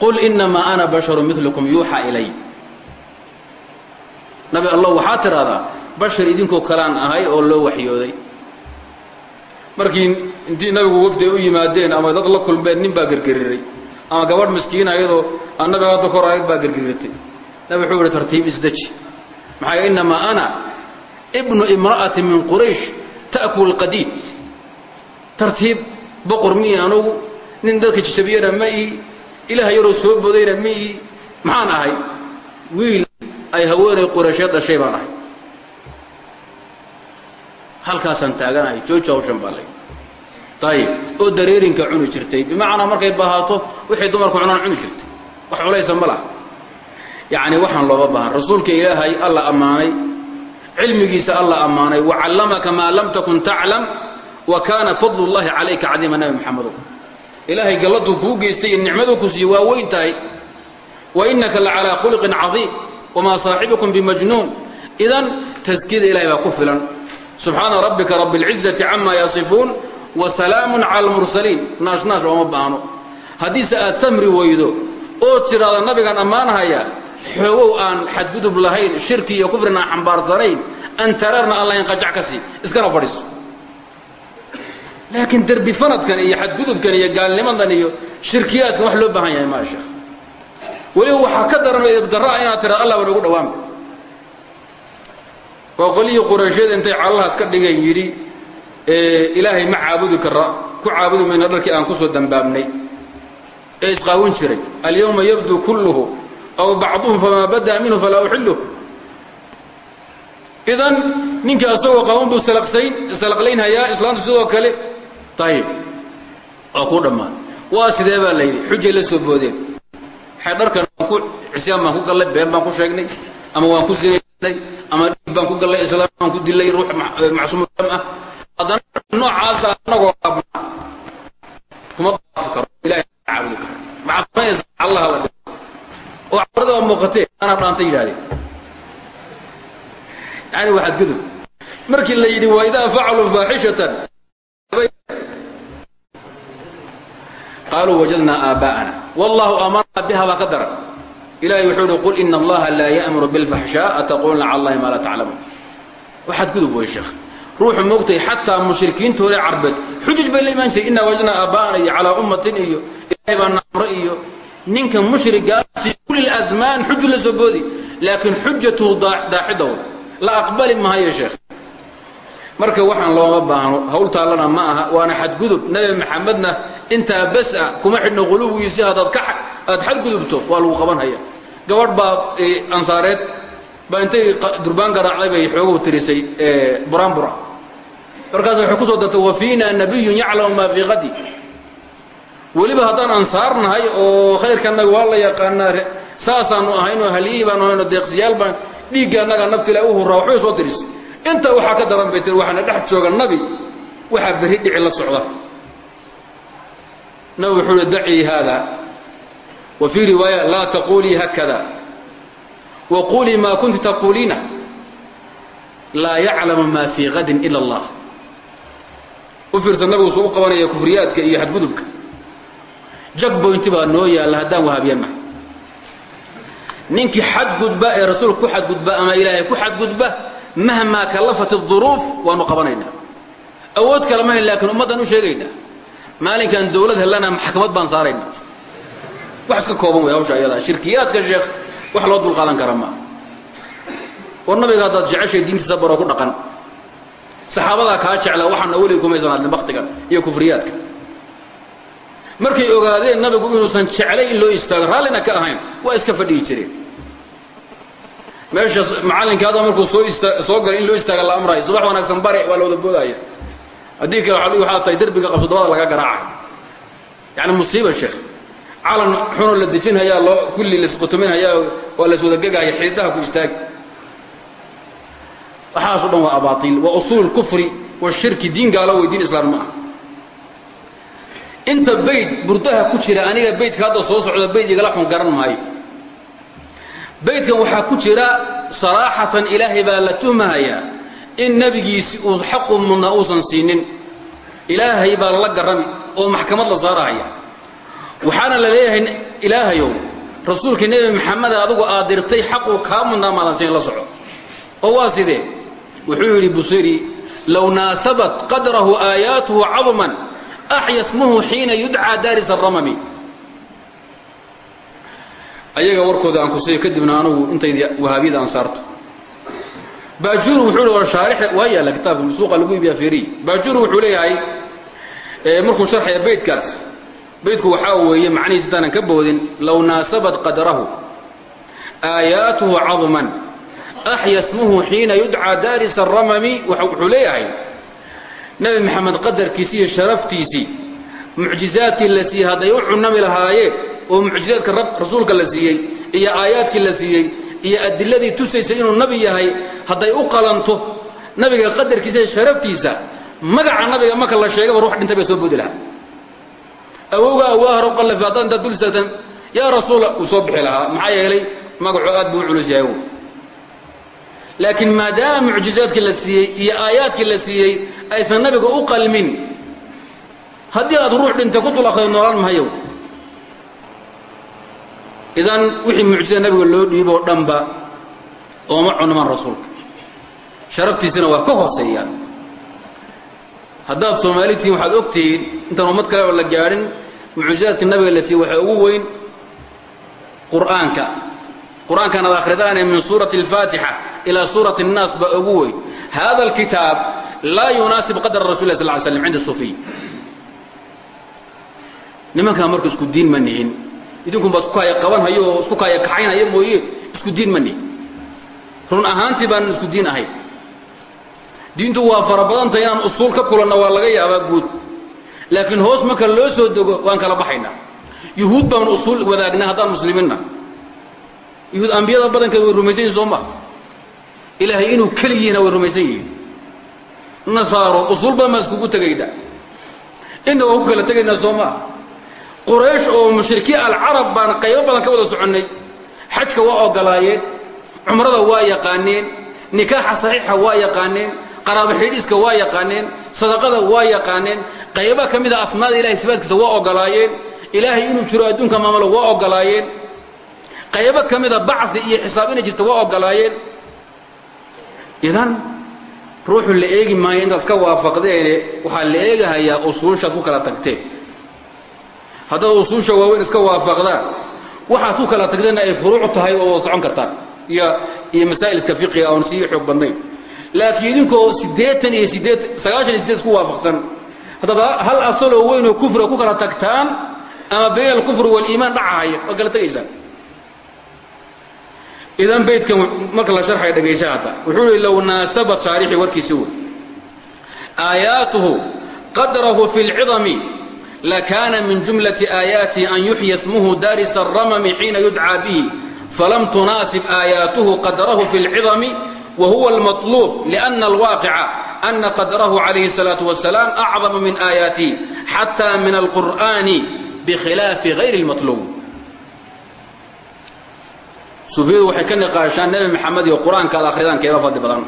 qul inamaa ana basharu milukum yuuxa ilay. Nabi allah waxaa tidhahdaa bashar idinkoo kalaan ahay oo loo waxyooday markii intii nabigu wafdi ay u yimaadeen ama dad la kulmeen nin baa gergeriray ama gabadh miskiina iyadoo aan nabiga hadda kor ahayd baa gergeriratay nabi wuxuu ihi tartiib isdeji maxaa inamaa ana ibnu imra'ati min quraysh ta'kul qadiid tartiib boqor miyi anugu nin dadka jijabiyana ma ii ilaah yaroo soo bodayna ma ii maxaan ahay? Wiil ay haweenay quraysheed dhashay baan ahay halkaasaan taaganahay. Jooji hawshan baa lay ayib oo dareerinka cuni jirtay. Bimacnaa markay bahaato wixii dumarku cunaan cuni jirtay. Wax culaysa ma laha. Yacni waxaan looga baahan rasuulka ilaahay alla ammaanay. Cilmigiisa alla ammaanay. Wacallamaka maa lam takun taclam wa kaana fadlu llahi calayka cadiima nabi maxamedow ilaahay galladuu kuu geystay iyo nicmaduu ku siiye waa weyn tahay. Wa innaka la calaa khuluqin cadiim. Wamaa saaxibukum bimajnuun. Idan taskiyada ilahay baa ku filan subxaana rabbika rabi اlcizati cama yasifuun wa salaamun cala almursaliin naashnash ooma baahno. Haddiise aad samri weydo oo tidhaahda nabigaan ammaanahaya xoogow aan xadgudub lahayn shirki iyo kufrin aan xambaarsanayn antararna aan lahayn qajac ka sii. Iskana fadhiiso. Laakiin derbi fanadkan iyo xadgudubkan iyo gaalnimadan iyo shirkiyaadkan wax loo baahan yahay maa sheekh weliba waxaa ka daran oo idabdarraa inaad tiraad allah baan ugu dhawaanba waa qolyihii qurayshyada intay callahaas ka dhigeen yidhi ilaahay ma caabudi kara ku caabudi mayna dharkii aan ku soo dambaabnay ee isqaawin jiray alyawma yabdu kulluhu aw bacduhum famaa badaa minhu falaa uxilluh idan ninka asagoo qaawan buu salaqlaynhayaa islaamtu sidoo kale ayib waa kuu dhammaan. Waa sidee baa la yidhi? Xujay la soo boodeen. Dharkan waan ku cisyaan baan ku gallay been baan ku sheegnay ama waan ku dhiib baan ku gallay islaam baan ku dilay ruux macsuum dam ah. Haddana noocaasa anagoo qabna kuma daafi karo ilahay caabudi karo. Maxaad allah la dhigo. Oo cabrada waa muuqatee anaa dhaanta yidhahdeen yani waa xadgudub markii la yidhi wa idaa facaluu faaxishatan. Qaaluu wajadnaa aaba'ana. Wallahu amarna biha baa ka daran ilahay wuxuu uhi qul ina allaha laa ya'muru bilfaxshaa ataquluna cala allahi maa laa taclamuun waa xadgudub wey sheekh ruuxu moogtay xataa mushrikiintoodee carbeed xujaj bay la imaan jiray inaa wajadnaa aaba'ana iyo calaa ummatin iyo ilahay baa naamre iyo ninka mushrigaa fii kulli lasmaan xuju la soo boodi. Laakiin xujatuhu daaxidow la aqbali mahayo sheekh marka waxaan looma baahno hawl taallana ma aha waana xadgudub. Nebi maxamedna intaa bas a kuma xidhno quluwiisi haddaad aad xadgudubto waa lagu qabanhaya. Gabadh baa ansaareed baa intay durbaan garaacday bay xooguhu tirisay buraanbura markaas waxay ku soo dartay wa fiina nabiyun yaclamu maa fii qadi weliba haddaan ansaar nahay oo khayrkanaga waa la yaqaanaa saasaanu ahaynoo halyihii baanu ahayno deeqsiyaal baan dhiigga annaga nafti ilahi u hurraa waxbay soo tiris inta waxaa ka daran bay tiri waxaana dhex jooga nabi waxaa berri dhici la socda. Nabi wuxuu uhi dacii haada wa fii riwaaya laa taquulii hakada wa quulii maa kunti taquuliina laa yaclamu maa fii qadin ila allah. U fiirsan nabigu suu u qabanaya kufriyaadka iyo xadgudubka. Jagboynti baa noo yaalla haddaan wahaabyanna ninkii xadgudba ee rasuulka ku xadgudba ama ilaahay ku xadgudba mahmaa kalafat الظuruuf waanu qabanaynaa awood kale mahayn laakiin ummaddaan u sheegaynaa maalinkan dawlad hellana maxkamad baan saarayna wax iska kooban way hawsha ayada shirkiyaadka sheekh wax loo dulqaadan kara maa war nabiga haddaad jeceshay diintiisa baroo ku dhaqan saxaabadaa kaa jecla waxaana weliga kumaysan hadlin baktigan iyo kufriyaadka markay ogaadeen nabigu inuusan jeclayn in loo istaago raallina ka ahayn waa iska fadhihi jireen meesha macallinkaada markuu soo soo galay in loo istaaga la amrayo subax wanaagsan bare waa la wada boodaya. Haddii kale waxaa tahay derbiga qabso dabada laga garaacay yani musiiba sheekh. Calan xunoo la dejinhayaa loo kulli laisqutuminhayaa waa la iswada gegahaya xididaha ku istaag. Waxaaso dhan waa abaaiil waa usuul kufri washirki diin gaalo wey diin islaam ma ah inta bayd burdaha ku jira aniga baydka hadda soo socda bayd igala xun garan maayo baydkan waxaa ku jira saraaxatan ilaahay baa la tuhmahayaa in nebigiisi uu xaqu mudnaa uusan siinin. Ilaahay baa lala garrami oo maxkamad la saarahaya waxaana la leeyahay ilaahayow rasuulkii nebi maxameda adugu aad dirtay xaquu kaa mudnaa maadan siin la soco. Oo waa sidee? Wuxuu yidhi busiri low naasabat qadrahu aayaatuhu cadman axya smuhu xiina yudcaa daaris aramami ayaga warkooda aan kusiiyo kadibna anugu intaydi wahaabiyada aan saarto. Baajuur wuxuu shaarix waa yaalla kitaabka suuqa lagu iibiyaa feeriy baajuur wuxuu leeyahay markuu sharxaya baydkaas baydku waxaa weeye macnihiis intaanan ka boodin low naasabat qadrahu aayaatuhu cadman axya smuhu xiina yudcaa daaris aramami wuxuu leeyahay nebi maxamed qadarkiisi iyo sharaftiisii mucjizaadkii la siiyey hadday u cunami lahaayeen oo mucjizaadka rasuulka la siiyey iyo aayaadkii la siiyey iyo adiladii tusaysay inuu nabi yahay hadday u qalanto nabiga qadarkiisa iyo sharaftiisa magaca nabiga marka la sheegaba ruux dhintay bay soo boodi lahaa. Awowga awaaharo qallafi haddaad intaad dul istaagtan yaa rasuula uu soo bixi lahaa. Maxaa yeelay magacu aad buu u culus yahay laakiin maadaama mucjizaadkii la siiyey iyo aayaadkii la siiyey aysan nabiga u qalmin haddii aad ruux dhintay ku dul akhriyo noolaan mahayow idan wixii mucjizada nabiga loo dhiiboo dhanba ooma cunumaan rasuulka. Sharaftiisana waa ka hooseeyaan haddaad soomaali tihiin waxaad og intaan ummad kaleba la gaadhin mucjizaadka nabiga la siiyey waxaa ugu weyn qur'aanka. Qur'aankan ad akhridaane min suurati alfaatixa ilaa suurati الnaas baa ugu weyn. Hada alkitaab laa yunaasib qadra rasul lah ly slam cinda sufiy nimankaa marka isku diin ma nihin. Idinkunbaa isku kaaya qabanhayo oo isku kaaya kaxaynhaya mooye isku diin ma nihin. Run ahaantii baanan isku diin ahayn diintu waa fara badantah inaan usuul ka kulanna waa laga yaabaa guud. Laakiin hoos marka loo soo dego waan kala baxaynaa. Yuhuud baan usuul wadaagnaa haddaan muslimiinna yuhuud ambiyada badankeed way rumaysan yihiin soo ma. Ilaahay inuu keli yihina way rumaysan yihiin nasaaro usuul badan baan iskugu tegayna inna waan ku kala tegaynaa soo maa quraysh oo mushrikiin alcarab baan qaybo badan ka wada soconnay. Xajka waa ogolaayeen cumrada waa yaqaaneen nikaaxa saxiixa waa yaqaaneen qaraabo xidhiiska waa yaqaaneen sadaqada waa yaqaaneen qaybo ka mida asmaada ilahay sifaadkiisa waa ogolaayeen ilaahay inuu jiro adduunka maamulo waa ogolaayeen qaybo ka mida bacdi iyo xisaab inay jirto waa ogolaayeen. Idan ruuxu la eegi maayo intaad ka waafaqdeene waxaa la eegahayaa usuushaad ku kala tagteen haddaad usuusha waaweyn iska waafaqdaan waxaad ku kala tagteenna ay furuuc tahay oo socon kartaan iyo iyo masaa'ilska fiqiga oon sii xoog badnayn. Laakiin idinkoo siddeetan iyo sideed sagaashan iyo sideed isku waafaqsan. Haddaad hal asaloo weyn oo kufriga ku kala tagtaan ama bayna alkufri waaliimaan dhacahaya waa kala tegaysaan? Idan baydkan marka la sharxaya dhegaysa hadda wuxuu ihi low naasabat shaarixii warkiisi wey aayaatuhu qadrahu fi اlcidami lakaana min jumlati aayaatihi an yuxya smuhu daarisa الrammi xiina yudcaa bihi falam tunaasib aayaatuhu qadrahu fi اlcidami وهو المطلوب لأن الواقع أن قدره عليه الصلاة والسلام أعظم من آياته حتى من القرآن بخلاف غير المطلوب suufiyadu waxay ka niqaashaan nebi maxamed iyo qur-aanka ad akhridaan keeba fadli badan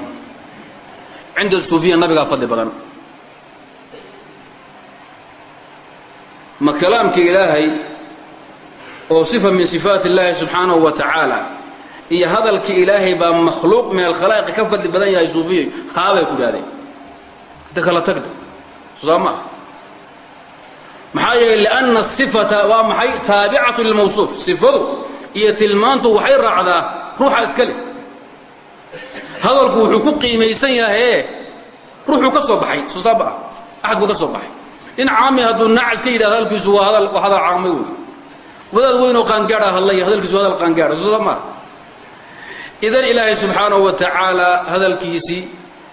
cinda suufiya nabigaa fadli badan ma kalaamka ilaahay oo sifa min sifaat illaahi subxaanahu wa tacaala iyo hadalka ilaahay baa makhluuq min alkhalaa'iqi ka fadli badan yahay suufiya haabay ku dhahdeen hadda kala tagdha soo maxaa yeelay lianna sifata waa maxay? Taabicatu lilmawsuuf sifadu iyo tilmaantu waxay raacdaa ruuxa iska leh. Hadalku wuxuu ku qiimaysan yahee ruuxuu ka soo baxay soo saaba ah ka soo baxay nin caami hadduu nacas ka yidhahdo hadalkiisu waa hadal waa hadal caamay wey wadaad weynoo qaangaadha hadlaya hadalkiisu waa hadal qaangaadha soo maa idan ilaahay subxaanahu wa tacaala hadalkiisii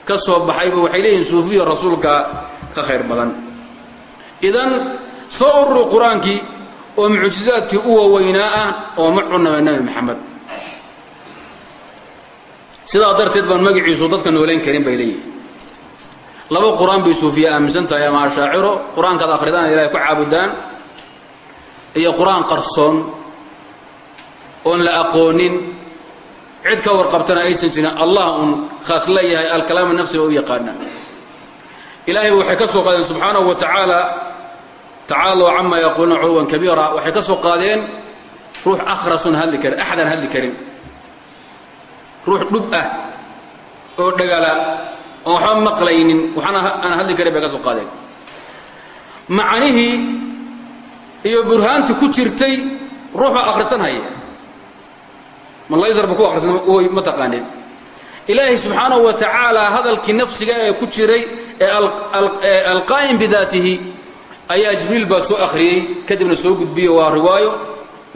ka soo baxayba waxay leeyihiin suufiya rasuulka ka khayr badan. Idan soo ururi qur'aankii oo mucjizaadkii u waaweynaa ah oo ma cunama nebi maxamed sidaa darteed baan magaciisu dadka noolayn karin bay leeyihiin laba qur'aan bay suufiya aaminsan tahay ama ashaaciro qur'aankaad akhridaan ilahay ku caabudaan iyo qur'aan qarsoon oon la aqoonin cid ka warqabtana aysan jirin allah uun khaas leeyahay alkalaam nafsiba u yaqaana ilaahay waxay ka soo qaadeen subxaanahu wa tacaala tacaalow camaa yaquuluuna culuwan kabiira waxay ka soo qaadeen ruux akhrasun hadli karin axadaan hadli karin. Ruux dhub ah oo dhagala oon waxba maqlaynin waxna aan hadli karin bay ka soo qaadeen. Macanihii iyo burhaanti ku jirtay ruux baa akhrisan haya malaysarba ku akhrisan oy ma taqaaneen. Ilaahay subxaanahu wa tacaala hadalkii nafsiga ee ku jiray ee alqaa'im bidaatihi ayaa jibriil baa soo akhriyey kadibna soo gudbiyey waa riwaayo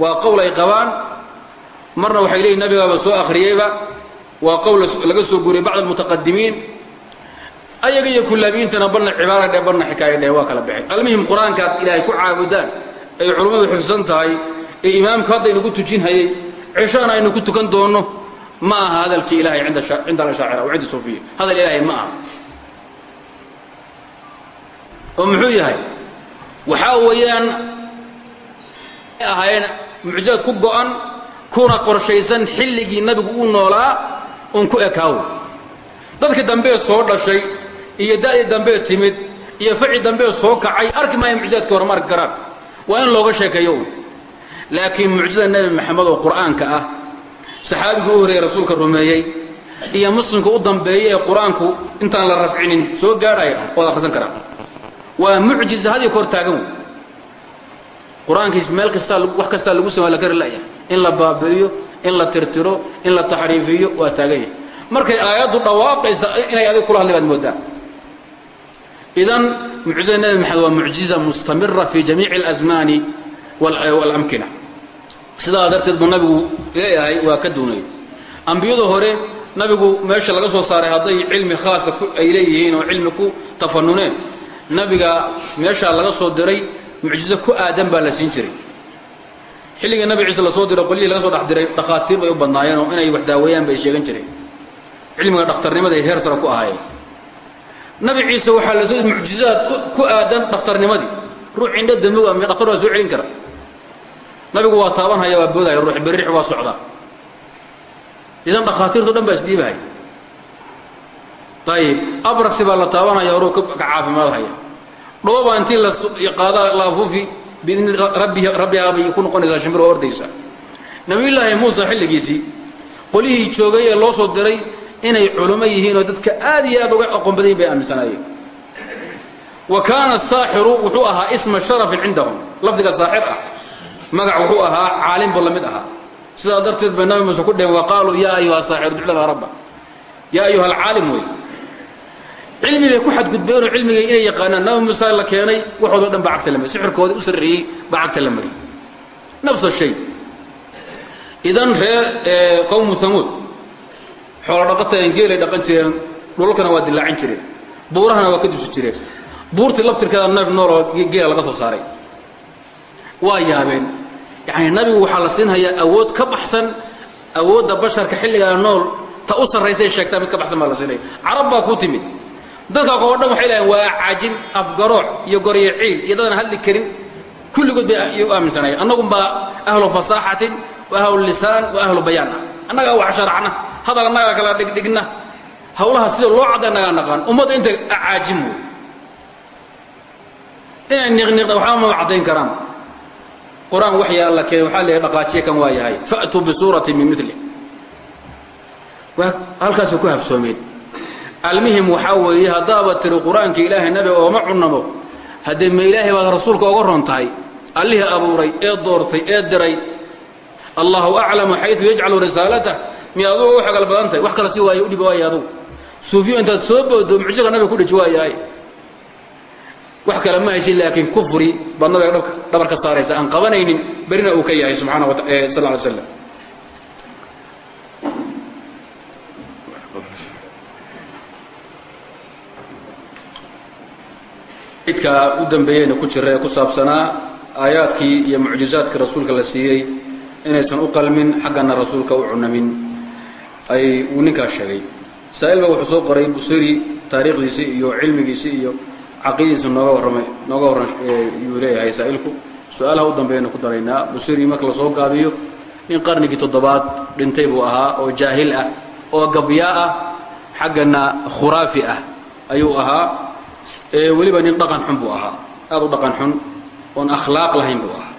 waa qowl ay qabaan. Marna waxay leeyihiin nabigaaba soo akhriyeyba waa qowl laga soo guuriyey bacd almutaqadimiin ayaga iyo kullaabiyiintana barna cibaara dheh barna xikaaya dheh waa kala baxeen. Almuhim qur'aankaad ilaahay ku caabudaan ay culummadu xifsan tahay ee imaamku hadda inagu tujin hayay ceshana aynu ku tukan doonno ma aha hadalkii ilahay cinda alashaacira wa cinda suufiya hadal ilaahay ma aha. Oo muxuu yahay? Waxaa weeyaan ahaayeen mucjizaad ku go'an kuna qorshaysan xilligii nabigu u noolaa uun ku ekaawo. Dadkii dambee soo dhashay iyo da'dii dambee timid iyo faci dambee soo kacay arki maayo mucjizaadkii hore ma arki karaan waa in looga sheekeeyo. Laakiin mucjizada nebi maxamed oo qur'aanka ah saxaabigii u horreeyey rasuulka rumeeyey iyo muslimka u dambeeyey ee qur'aanku intaan la rafcinin soo gaadhaya waad akhrisan karaa. Waa mucjiza had iyo koor taagan wey qur'aankiis meel kastaa wax kastaa lagu samay la kari la'ya in la baabi'iyo in la tirtiro in la taxriifiyo waa taagan yahay. Markay aayaddu dhawaaqaysa inay adig kula hadlay baad moodaa idan mucjizada nebi maxamed waa mucjiza mustamira fi jamiici اlasmaani waاlamkina sidaa darteed buu nabigu leeyahay waa ka duunay ambiyada hore nabigu meesha laga soo saaray hadday cilmi khaasa ay leeyihiin oo cilmi ku tafanuneen nabiga meeshaa laga soo diray mucjizo ku aadan baa la siin jiray xilligii nabi ciise la soo diray qolyihii laga soo dhex diray dhakhaatiir bay u badnaayeen oo inay wax daaweeyaan bay sheegan jireen cilmiga dhakhtarnimada ay heer sara ku ahaayeen nabi ciise waxaa la soo mucjizaad ku aadan dhakhtarnimadii. Ruux indho damoga mi dhaktar waa soo celin kara. Nabigu waa taabanhaya waa boodaya ruux berrix waa socdaa. Idan dhakhaatiirto dhan baa isdhiibahaya ayib abraxi baa la taabanaya horuu ka caafimaadhaya dhoobaa intii la qaada la afuufi biidni rabbi rabbihaa bay ku noqonaysaa shimbir oo ordaysa. Nabiyullaahi muusa xilligiisii qolihii joogay ee loo soo diray inay culummo yihiin oo dadka aad iyo aad uga aqoon badan bay aaminsanaayeen. Wa kaana saaxiru wuxuu ahaa isma sharafin cindahum. Lafdiga saaxir ah. Magac wuxuu ahaa caalim buu la mid ahaa. Sidaa darteed bay nabi muuse ku dheheen wa qaaluu yaa ayuha saaxiru duclana rabba. Yaa ayuha alcaalim wey cilmi bay ku xadgudbeenoo cilmigay inay yaqaanaan. Nabi muuse la keenay waxoodo dhan baa cagta la mariy sixirkoodii u sarreeyey baa cagta la mariyey. Nafs shay idan reer qowmu hamuud xoolo dhaqataen geelay dhaqan jireen dhulalkana waa dilaacin jireen buurahana waa ka dusi jireen. Buurtii laftirkeeda neef nooloo geela laga soo saaray. Waa yaabeen. Yacani nabigu waxaa la siinhayaa awood ka baxsan awoodda basharka xilligaa nool ta u sarraysay sheegtaa mid ka baxsan baa la siinaya. Carab baa ku timid. Dadka oo dhan waxay leeyahen waa caajin afgarooc iyo goryo ciil iyo dadaan hadli karin. Kulligood bay u aaminsanayeen annagunbaa ahlu fasaaxatin wa ahlu lisaan wa ahlu bayaan ah annagaa wax sharacna hadal annagaa kala dhigdhigna. Hawlaha sida loo cadda annagaa naqaan ummadda inta caajin wey inay niqniqda waxba ma caddayn karaan. Qur'aan waxya alla keenay waxaa leeyahay dhaqaajiye kan waa yahay fa'tuu bisuuratin min mili halkaasay ku habsoomeen almuhim waxaa weeye haddaaba tiri qur'aanka ilaahay nabi ooma cunamo haddee ma ilaahay baad rasuulka oga ron tahay allihii abuuray ee doortay ee diray allahu aclamu xayu yajcalu risaalatah miy adugu u xagal badan tahay wax kale si waaye udhibi waaya adugu. Suufiyo intaad soo boodo mucjizada nabiga ku dhiji waayahay wax kale ma heshin laakiin kufri baad nabiga dhabar ka saaraysa aan qabanaynin berina uu ka yahay subxana wa sal ly slam idka u dambeeyeyna ku jira ee ku saabsanaa aayaadkii iyo mucjizaadkii rasuulka la siiyey inaysan u qalmin xaggana rasuulka u cunamin. Ay uu ninkaas sheegay. Saa'il ba wuxuu soo qoray busiri taariikhdiisii iyo cilmigiisii iyo caqiidadiisa nooga warramay nooga warran yuu leeyahay saa'ilku. Su'aalaha u dambeeyana ku daraynaa busiri marka la soo gaabiyo nin qarnigii toddobaad dhintay buu ahaa oo jaahil ah oo gabyaa ah xaggana khuraafi ah ayuu ahaa. Weliba nin dhaqan xun buu ahaa. Aad u dhaqan xun oon akhlaaq lahayn buu ahaa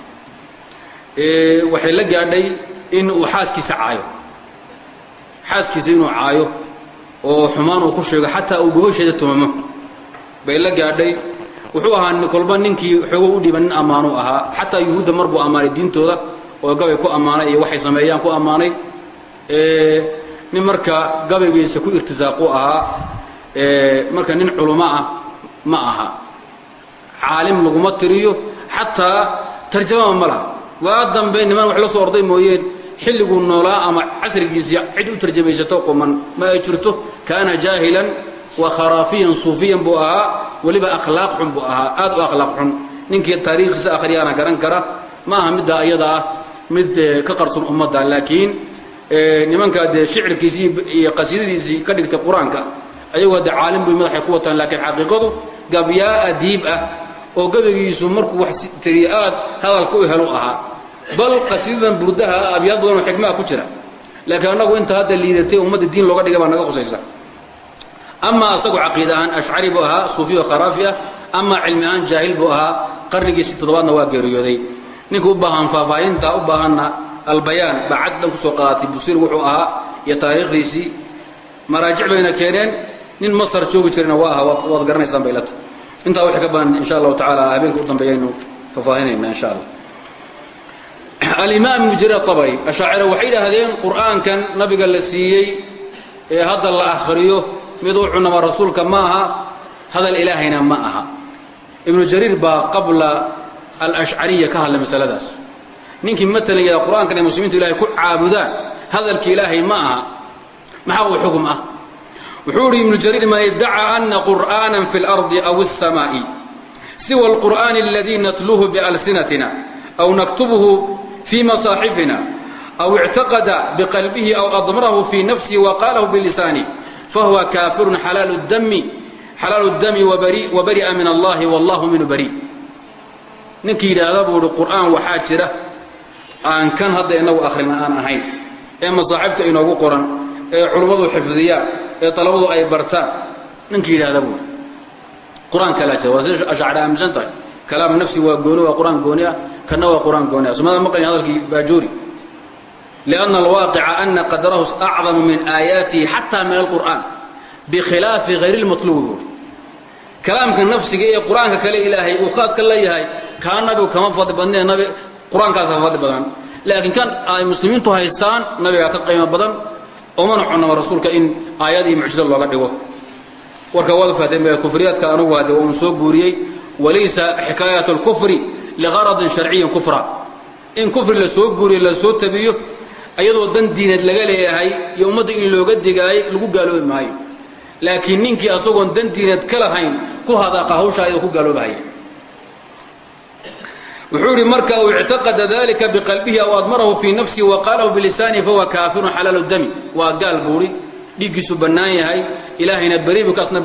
waxay la gaadhay in uu xaaskiisa caayo. Xaaskiisa inuu caayo oo xumaan uu ku sheego xataa uu gogosheeda tumamo. Bay la gaadhay. Wuxuu ahaa kolba ninkii xoogo u dhiiban nin ammaanuu ahaa. Xataa yuhuudda mar buu ammaanay diintooda oo gabay ku ammaanay iyo waxay sameeyaan ku ammaanay. Nin marka gabaygiisa ku irtisaaqu ahaa marka nin culummo ah ma aha. Caalim laguma tiriyo. Xataa tarjamama ma laha waa dambe niman wax la soo orday mooyeen. Xilliguu noolaa ama casrigiisii cid u tarjamaysato quman ma ay jirto. Kaana jaahilan wa kharaafiyan suufiyan buu ahaa. Weliba akhlaaq xun buu ahaa. Aad u akhlaaq xun ninkii taariikhdiisa akhriyaana garan kara. Ma aha midda iyada ah mid ka qarsun ummadda. Laakiin nimankaa dee shicirkiisii iyo qasiidadiisii ka dhigtay qur'aanka ayagoo de caalim bay madaxay ku wataan. Laakiin xaqiiqadu gabyaa adiib ah oo gabaygiisu markuu wax tiriyo aad hadalka u helu ahaa bal qasiidadan burdaha abyaad badan oo xikmaa ku jira. Laakiin annagu inta hadda liidatay ummadda diin looga dhigay baa naga qusaysa ama asagu caqiid ahaan ashcari buu ahaa suufiyo kharaafi ah. Ama cilmi ahaan jaahil buu ahaa. Qarnigiisii toddobaadna waa geeriyooday. Ninka u baahan faahfaahinta u baahanna albayaan baa cad dhan ku soo qaadatay busiri wuxuu ahaa iyo taariikhdiisii maraajic bayna keeneen nin masar joogi jirayna waa aha waad garanaysaan bay ilata intaa wixii ka badan insha allahu tacaala habeenka u dambeeyaynu faahfaahinayna insha allah alimaam ibnu jariir abari ashaacira waxay idhaahdeen qur'aankan nabiga la siiyey ee hadda la akhriyo mid u cunama rasuulka ma aha hadal ilaahayna ma aha ibnu jariir baa qabla alashcariya ka hadlay masaladaas ninkii matalan yidhaha qur'aankan ay muslimiintu ilahay ku caabudaan hadalka ilaahay ma aha maxaa uu xugum ah wuxuu idhi ibnu jariir man iddaca ana qur'aanan fi اlardi aw الsamaa'i siwa اlqur'aani اladii natluuhu bialsinatina aw naktubuhu fi masaaxifina aw اctaqada biqalbihi aw admarahu fi nafsihi waqaalahu bilisaani fahuwa kaafirun xalaalu dami xalaalu dami wabari'a min allahi wallahu minu bari ninkii yidhaahda buu ihi qur'aan waxaa jira aan kan hadda inagu akhrina aan ahayn ee masaaxifta inoogu qoran ee culummadu xifdiyaan ee talabadu ay bartaan ninkii yidhahda buu qur'aan kalaa jira waa sida ashacri aaminsan tahay kalaam nafsi waa gooni waa qur'aan gooni ah kana waa qur'aan gooni ah. Sumada maqlayn hadalkii baajuuri lianna alwaaqica ana qadarahu acdamu min aayaatihi xataa min alqur'aan. Bikhilaafi hayri lmatluubi buuri kalaamka nafsiga ee qur'aanka kale ilaahay uu khaas ka leeyahay kaa nabigu kama fadli badnee nabi qur'aankaasa fadli badan. Laakiin kan ay muslimiintu haystaan nabigaa ka qiimo badan omana cunama rasuulka in aayad iyo mucjizo looga dhigo. Warka waad fahteen kufriyaadka anugu hadde uun soo guuriyey walaysa xikaayat اlkufri liqaradin sharciyin kufra in kufri la soo guuriyo la soo tabiyo ayadoo dan diineed laga leeyahay iyo ummadda in looga digaay lagu gaaloobi maayo laakiin ninkii asagoon dan diineed ka lahayn ku hadaaqa hawsha ayadoo ku gaaloobahaya wuxuu idhi marka uu ictaqada dalika biqalbihi aw admarahu fii nafsihi wa qaalahu bilisaanihi fahuwa kaafirun xalaalu dami waa gaal buuri dhiiggiisu bannaan yahay ilaahayna beri bu kaasna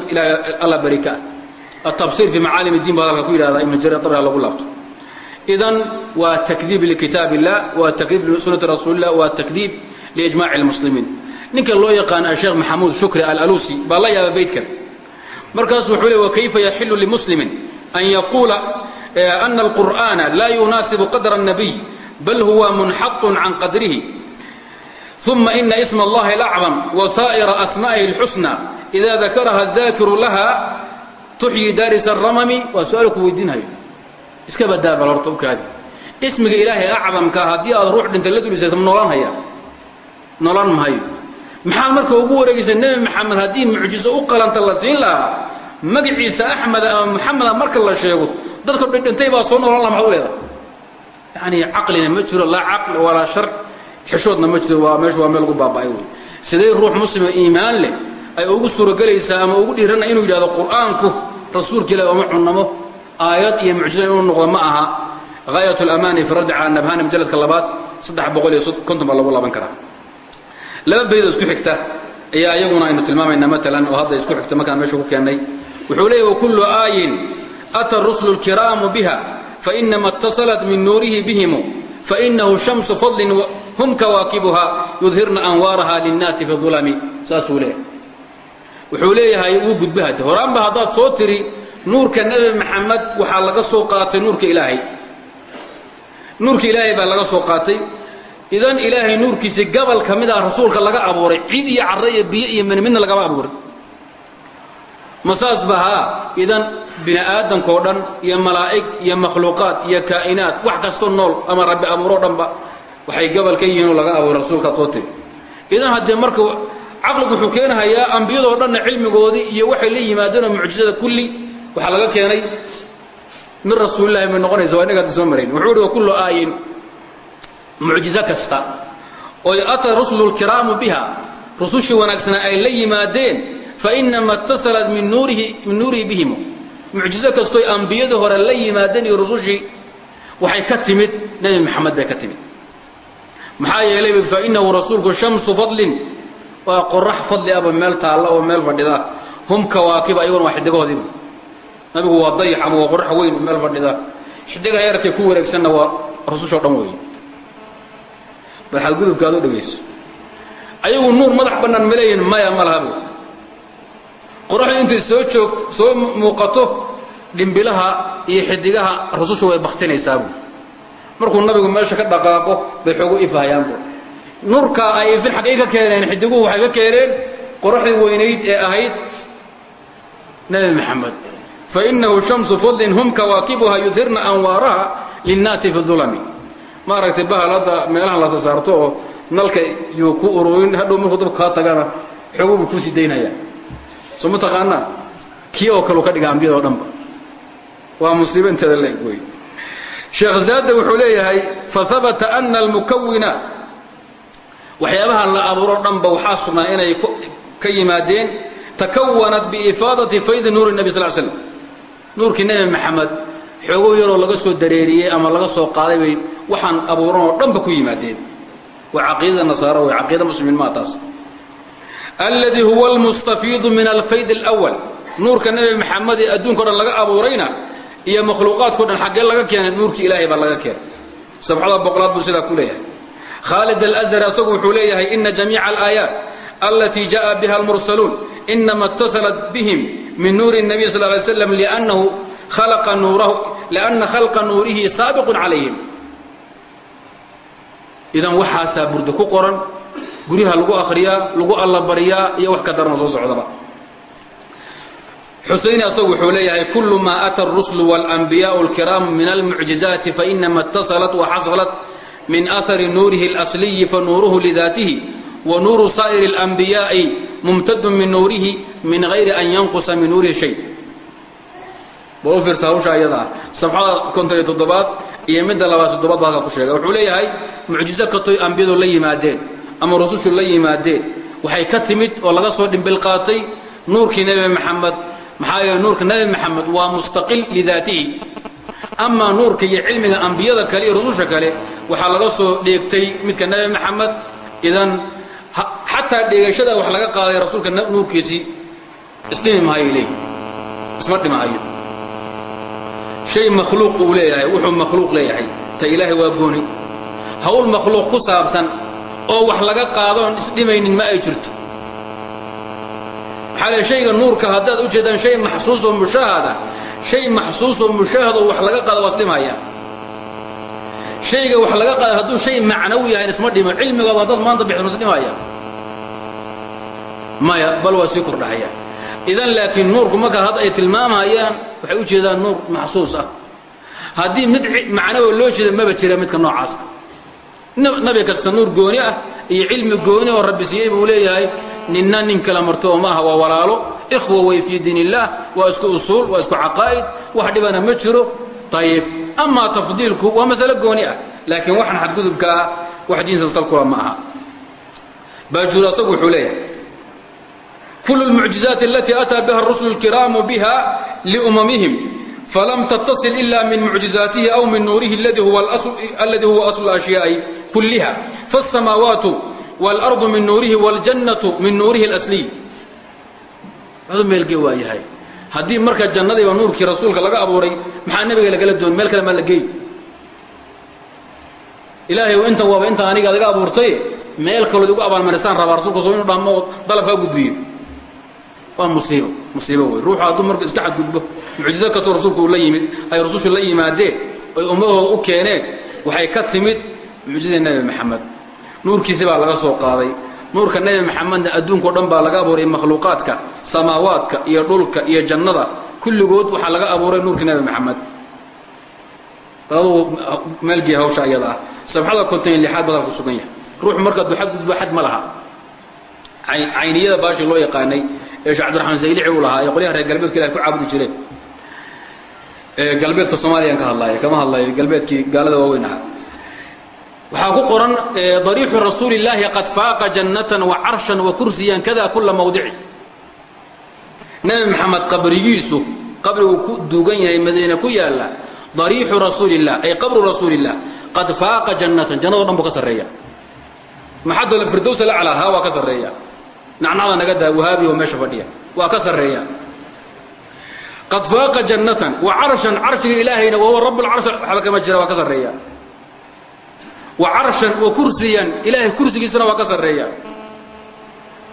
alla beri ka ah atabsir fi macaalim اdiin bu hadalka ku yidhahdaa ibnu jarir dabri lagu laabto idan waa takdiib likitaab illah waa takdiib lisunati rasuuli llah waa takdiib liijmaci اlmuslimiin ninka loo yaqaana asheekh maxamuud shukri alalusi baa la yaaba beydkan markaasu wuxuu le wakayfa yaxilu limuslimin an yaquula أن القرآن لا يناسب قدر النبي بل هو منحط عن قدره ثم إن اسم الله الأعظم وسائر أسمائه الحسنى إذا ذكرها الذاكر لها تحيي دارس الرمم وسؤالك ويدينها iska badaa horta u kaadi. Ismiga ilaahay acdamka haddii aad ruux dhinta la dulisaysa ma noolaan hayaa mahayo maxaad marka ugu wareegaysa nebi maxamed haddii mucjiso u qalanta la siin lahaa magaciisa axmeda ama muxameda marka la sheego dadka dhintay baa soo noolan laha maxad u leedahay? Yacni caqlina ma jiro laa caql walaa shar. Xishoodna ma jiro waa meeshu waa meel lagu baaba'ay wey. Sidee ruux muslima iimaan leh ay ugu suuragelaysaa ama ugu dhiirana inuu yidhahdo qur'aanku rasuulka ilahi ooma cunnamo aayad iyo mucjiza inuu noqdo ma aha haayat اlamaani fi raddi cala nabhani majaladka labaad saddex boqol iyo konton baa lagu laaban karaa laba beydoo isku xigta ayaa iyaguna aynu tilmaamaynaa maalan oo hadda isku xigta markaan meesha ku keennay wuxuu leeyahy wakullu aayin ata rusulu اlkiraamu biha fainama اtasalat min nuurihi bihimu fainahu shamsu fadlin hum kawaakibuha yudhirna anwaaraha linnaasi fi ulami saasuu leeyahay wuxuu leeyahay wuu gudbahade horaanba haddaad soo tiri nuurka nebi maxamed waxaa laga soo qaatay nuurka ilaahay. Nuurka ilaahay baa laga soo qaatay. Idan ilaahay nuurkiisi gabal ka mid ah rasuulka laga abuuray ciid iyo carre iyo biyo iyo mani midna lagama abuuray ma saas ba haa idan bini aadamkao dhan iyo malaa'ig iyo makhluuqaad iyo kaa'inaat wax kastoo nool ama rabbi abuuroo dhanba waxay gabal ka yihiinoo laga abuuray rasuulkaad soo idan haddee marka caqligu wuxuu keenahayaa ambiyadoo dhanna cilmigoodii iyo waxay la yimaadeenoo mucjisada kulli waxaa laga keenay min rasuulilahi may noqonaysa waa inaga hadda soo marayn wuxuu uhi wakullu aayin mucjizo kasta oy ata rusulu lkiraamu biha. Rusushii wanaagsanaa ay la yimaadeen fainama اtasalat min nuurihi bihimu mucjizo kastoy ambiyadii hore la yimaadeen iyo rusushii waxay ka timid nebi maxamed bay ka timid. Maxaa yeelay fainahu rasuulku shamsu fadlin. Waa qorax fadli aba meel taalla oo meel fadhida. Hum kawaakiba ayaguna waa xidigahoodiibu nabigu waa dayax ama waa qorax weyn meel fadhida xidigaha yarkay ku wareegsanna waa rusushoo dhan weeye bal xadgudubka aad u dhegayso ayagu nuur madax bannaan ma maya ma lahabu qoraxdu intay soo joogto soo muuqato dhimbilaha iyo xidigaha rusushu way baktinaysaabuu markuu nabigu meesha ka dhaqaaqo bay xoogu ifahayaanbu nurkaa ay ifin xaggay ka keeneen xidiguhu waxay ka keeneen qoraxdii weynayd ee ahayd nebi maxamed fainahu shamsu fadlin hum kawaakibuha yudhirna anwaaraha linnaasi fi dulami maaragtay bahal hadda meelahan la sasaarto oo nalka yuu ku ururin hadhow markuu dabka kaa tagana xoogu buu ku sii daynaya soo ma taqaanaa kii oo kaleu ka dhiga ambiyada o dhanba waa musiibo inteeda la eg wey sheekh zaada wuxuu leeyahay fahabata ana almukawina waxyaabaha la abuuro dhanba waxaa sugnaa inay ka yimaadeen takawanat biifaadati faydi nuuri nebi sal slam nuurkii nebi maxamed xoogow yaroo laga soo dareeriyey ama laga soo qaaday bay waxaan abuuran oo dhanba ku yimaadeen. Waa caqiidada nasaara wey caqiida muslimiin maa taas. Alladii huwa almustafiidu min alfayd اlأwal nuurka nebi maxamed ee adduunka o dhan laga abuurayna iyo makhluuqaadko dhan xaggee laga keenay nuurkii ilaahay baa laga keenay. Sabxada boqolaad buu sidaa ku leeyahay. Khaalid alazhar asagu wuxuu leeyahay ina jamiica alaayaat alatii jaءa biha almursaluun inama اtasalat bihim min nuuri الnabiy sal lay slam lأnnahu khalaqa nuurahu liأnna khalqa nuurihi saabiqun calayhim idan waxaasaa burda ku qoran guryaha lagu akhriyaa lagu allabariyaa iyo wax ka darana soo socdaba xusayni asagu wuxuu leeyahay kul ma ata الrusl واlأnbiyaء اlkiraamu min almucjizaati fainama اtasalat waxasalat min ahari nuurihi اlasliyi fanuuruhu lidaatihi wanuuru saa'iri اlanbiyaa'i mumtadun min nuurihi min hayri an yanqusa min nuurihi shay. Fiirsa hawsha ayadaa safxada konton iyo toddobaad iyo midda labaad toddobaad ba halka ku sheega wuxuu leeyahay mucjizo katoy ambiyadu la yimaadeen ama rusushu la yimaadeen waxay ka timid oo laga soo dhimbil qaatay nuurkii nebi maxamed. Maxaa yeele nuurka nebi maxamed waa mustaqil lidaatihi. Amaa nuurka iyo cilmiga ambiyada kale iyo rususha kale waxaa laga soo dheegtay midka nebi maxamed. Idan xataa dheegashada wax laga qaaday rasuulka nuurkiisii isdhimi mahayo isma dhimahayo shay makhluuq uu leeyahay wuxuu makhluuq leeyahay. Ta ilaahay waa gooni. Hawl makhluuq ku saabsan oo wax laga qaadoon isdhimaynin ma ay jirto. Maxaa le shayga nuurka haddaad u jeedaan shay maxsuus oo mushaahada shay maxsuus oo mushaahad oo wax laga qaado waa isdhimaya. Shayga wax laga qaado hadduu shay macnawi yahay isma dhimo. Cilmigooda haddaad maanta bixdo isdhimaya maya bal waa sii kordhahaya idan laakiin nuurku markaa hadda ay tilmaamayaan waxay u jeedaan nuur maxsuus ah. Haddii mid macnawo loo jeeda maba jira midka noocaasa nabi kasta nuur gooni ah iyo cilmi gooni oo rabbi siiyey buu leeyahay ninna nin kala marto oo maaha waa walaalo. Ikhwa way fii diin illaah waa isku usuul waa isku caqaa'id wax dhibana ma jiro. Ayib amaa tafdiilku waa masalo gooni ah laakiin waxaan xadgudubkaa wax diinsan salkula ma aha. Baajuur asagu wuxuu leeyahay كل المعجزات التي أتى بها الرسل الكرام بها لأممهم فلم تتصل إلا من معجزاته أو من نوره الذي هو, الأصل الذي هو أصل الأشياء كلها فالسماوات والأرض من نوره والجنة من نوره الأسلي هذا ميل جواي هاي هدي مركز جنة ونورك رسولك لقى أبوري مع النبي قال لك دون ميل كلام لقي إلهي وأنت وأنت أنا قال لك أبورتي ميل كله يقول أبان مرسان ربا رسولك صوين waa musiibo musiibo wey ruuxu hadduu marka iska xadgudbo mucjizo katoo rasuulku uu la yimid ay rusushu la yimaadeen oy ummadooda u keeneen waxay ka timid mucjizada nebi maxamed. Nuurkiisi baa laga soo qaaday. Nuurka nebi maxamedna adduunka o dhan baa laga abuuray makhluuqaadka samaawaadka iyo dhulka iyo jannada. Kulligood waxaa laga abuuray nuurka nebi maxamed. Adugu hawsha iyada ah. Sabxada konton iyo lixaad badal ku sugan yahay. Ruuxu marka hadduu xadgudbo xad ma laha. Cayniyada baashi loo yaqaanay ee sheekh cabdiraxmaan zaylici uu lahaa ee qolyaha reer galbeedka ilahay ku caabudi jireen galbeedka soomaaliyaan ka hadlaaya kama hadlayo galbeedkii gaalada waaweyn ahaa waxaa ku qoran dariixu rasuuli illaahi qad faaqa jannatan wa carshan wa kursiyan kada kula mawdici. Nebi maxamed qabrigiisu qabriguu ku duugan yahay madiine ku yaalla dariixu rasuuli illah ay qabru rasuuli illah qad faaqa jannatan jannado dhan buu ka sarreeya maxadol firdows laclaa haa waa ka sarreeya nacnacda naga daa wahaabi oo meesha fadhiya. Waa ka sarreeya. Qad faaqa jannatan wa carshan carshiga ilaahayna wahuwa rabb lcarsh waxba kama jira waa ka sarreeya. Wa carshan wa kursiyan ilaahay kursigiisana waa ka sarreeya.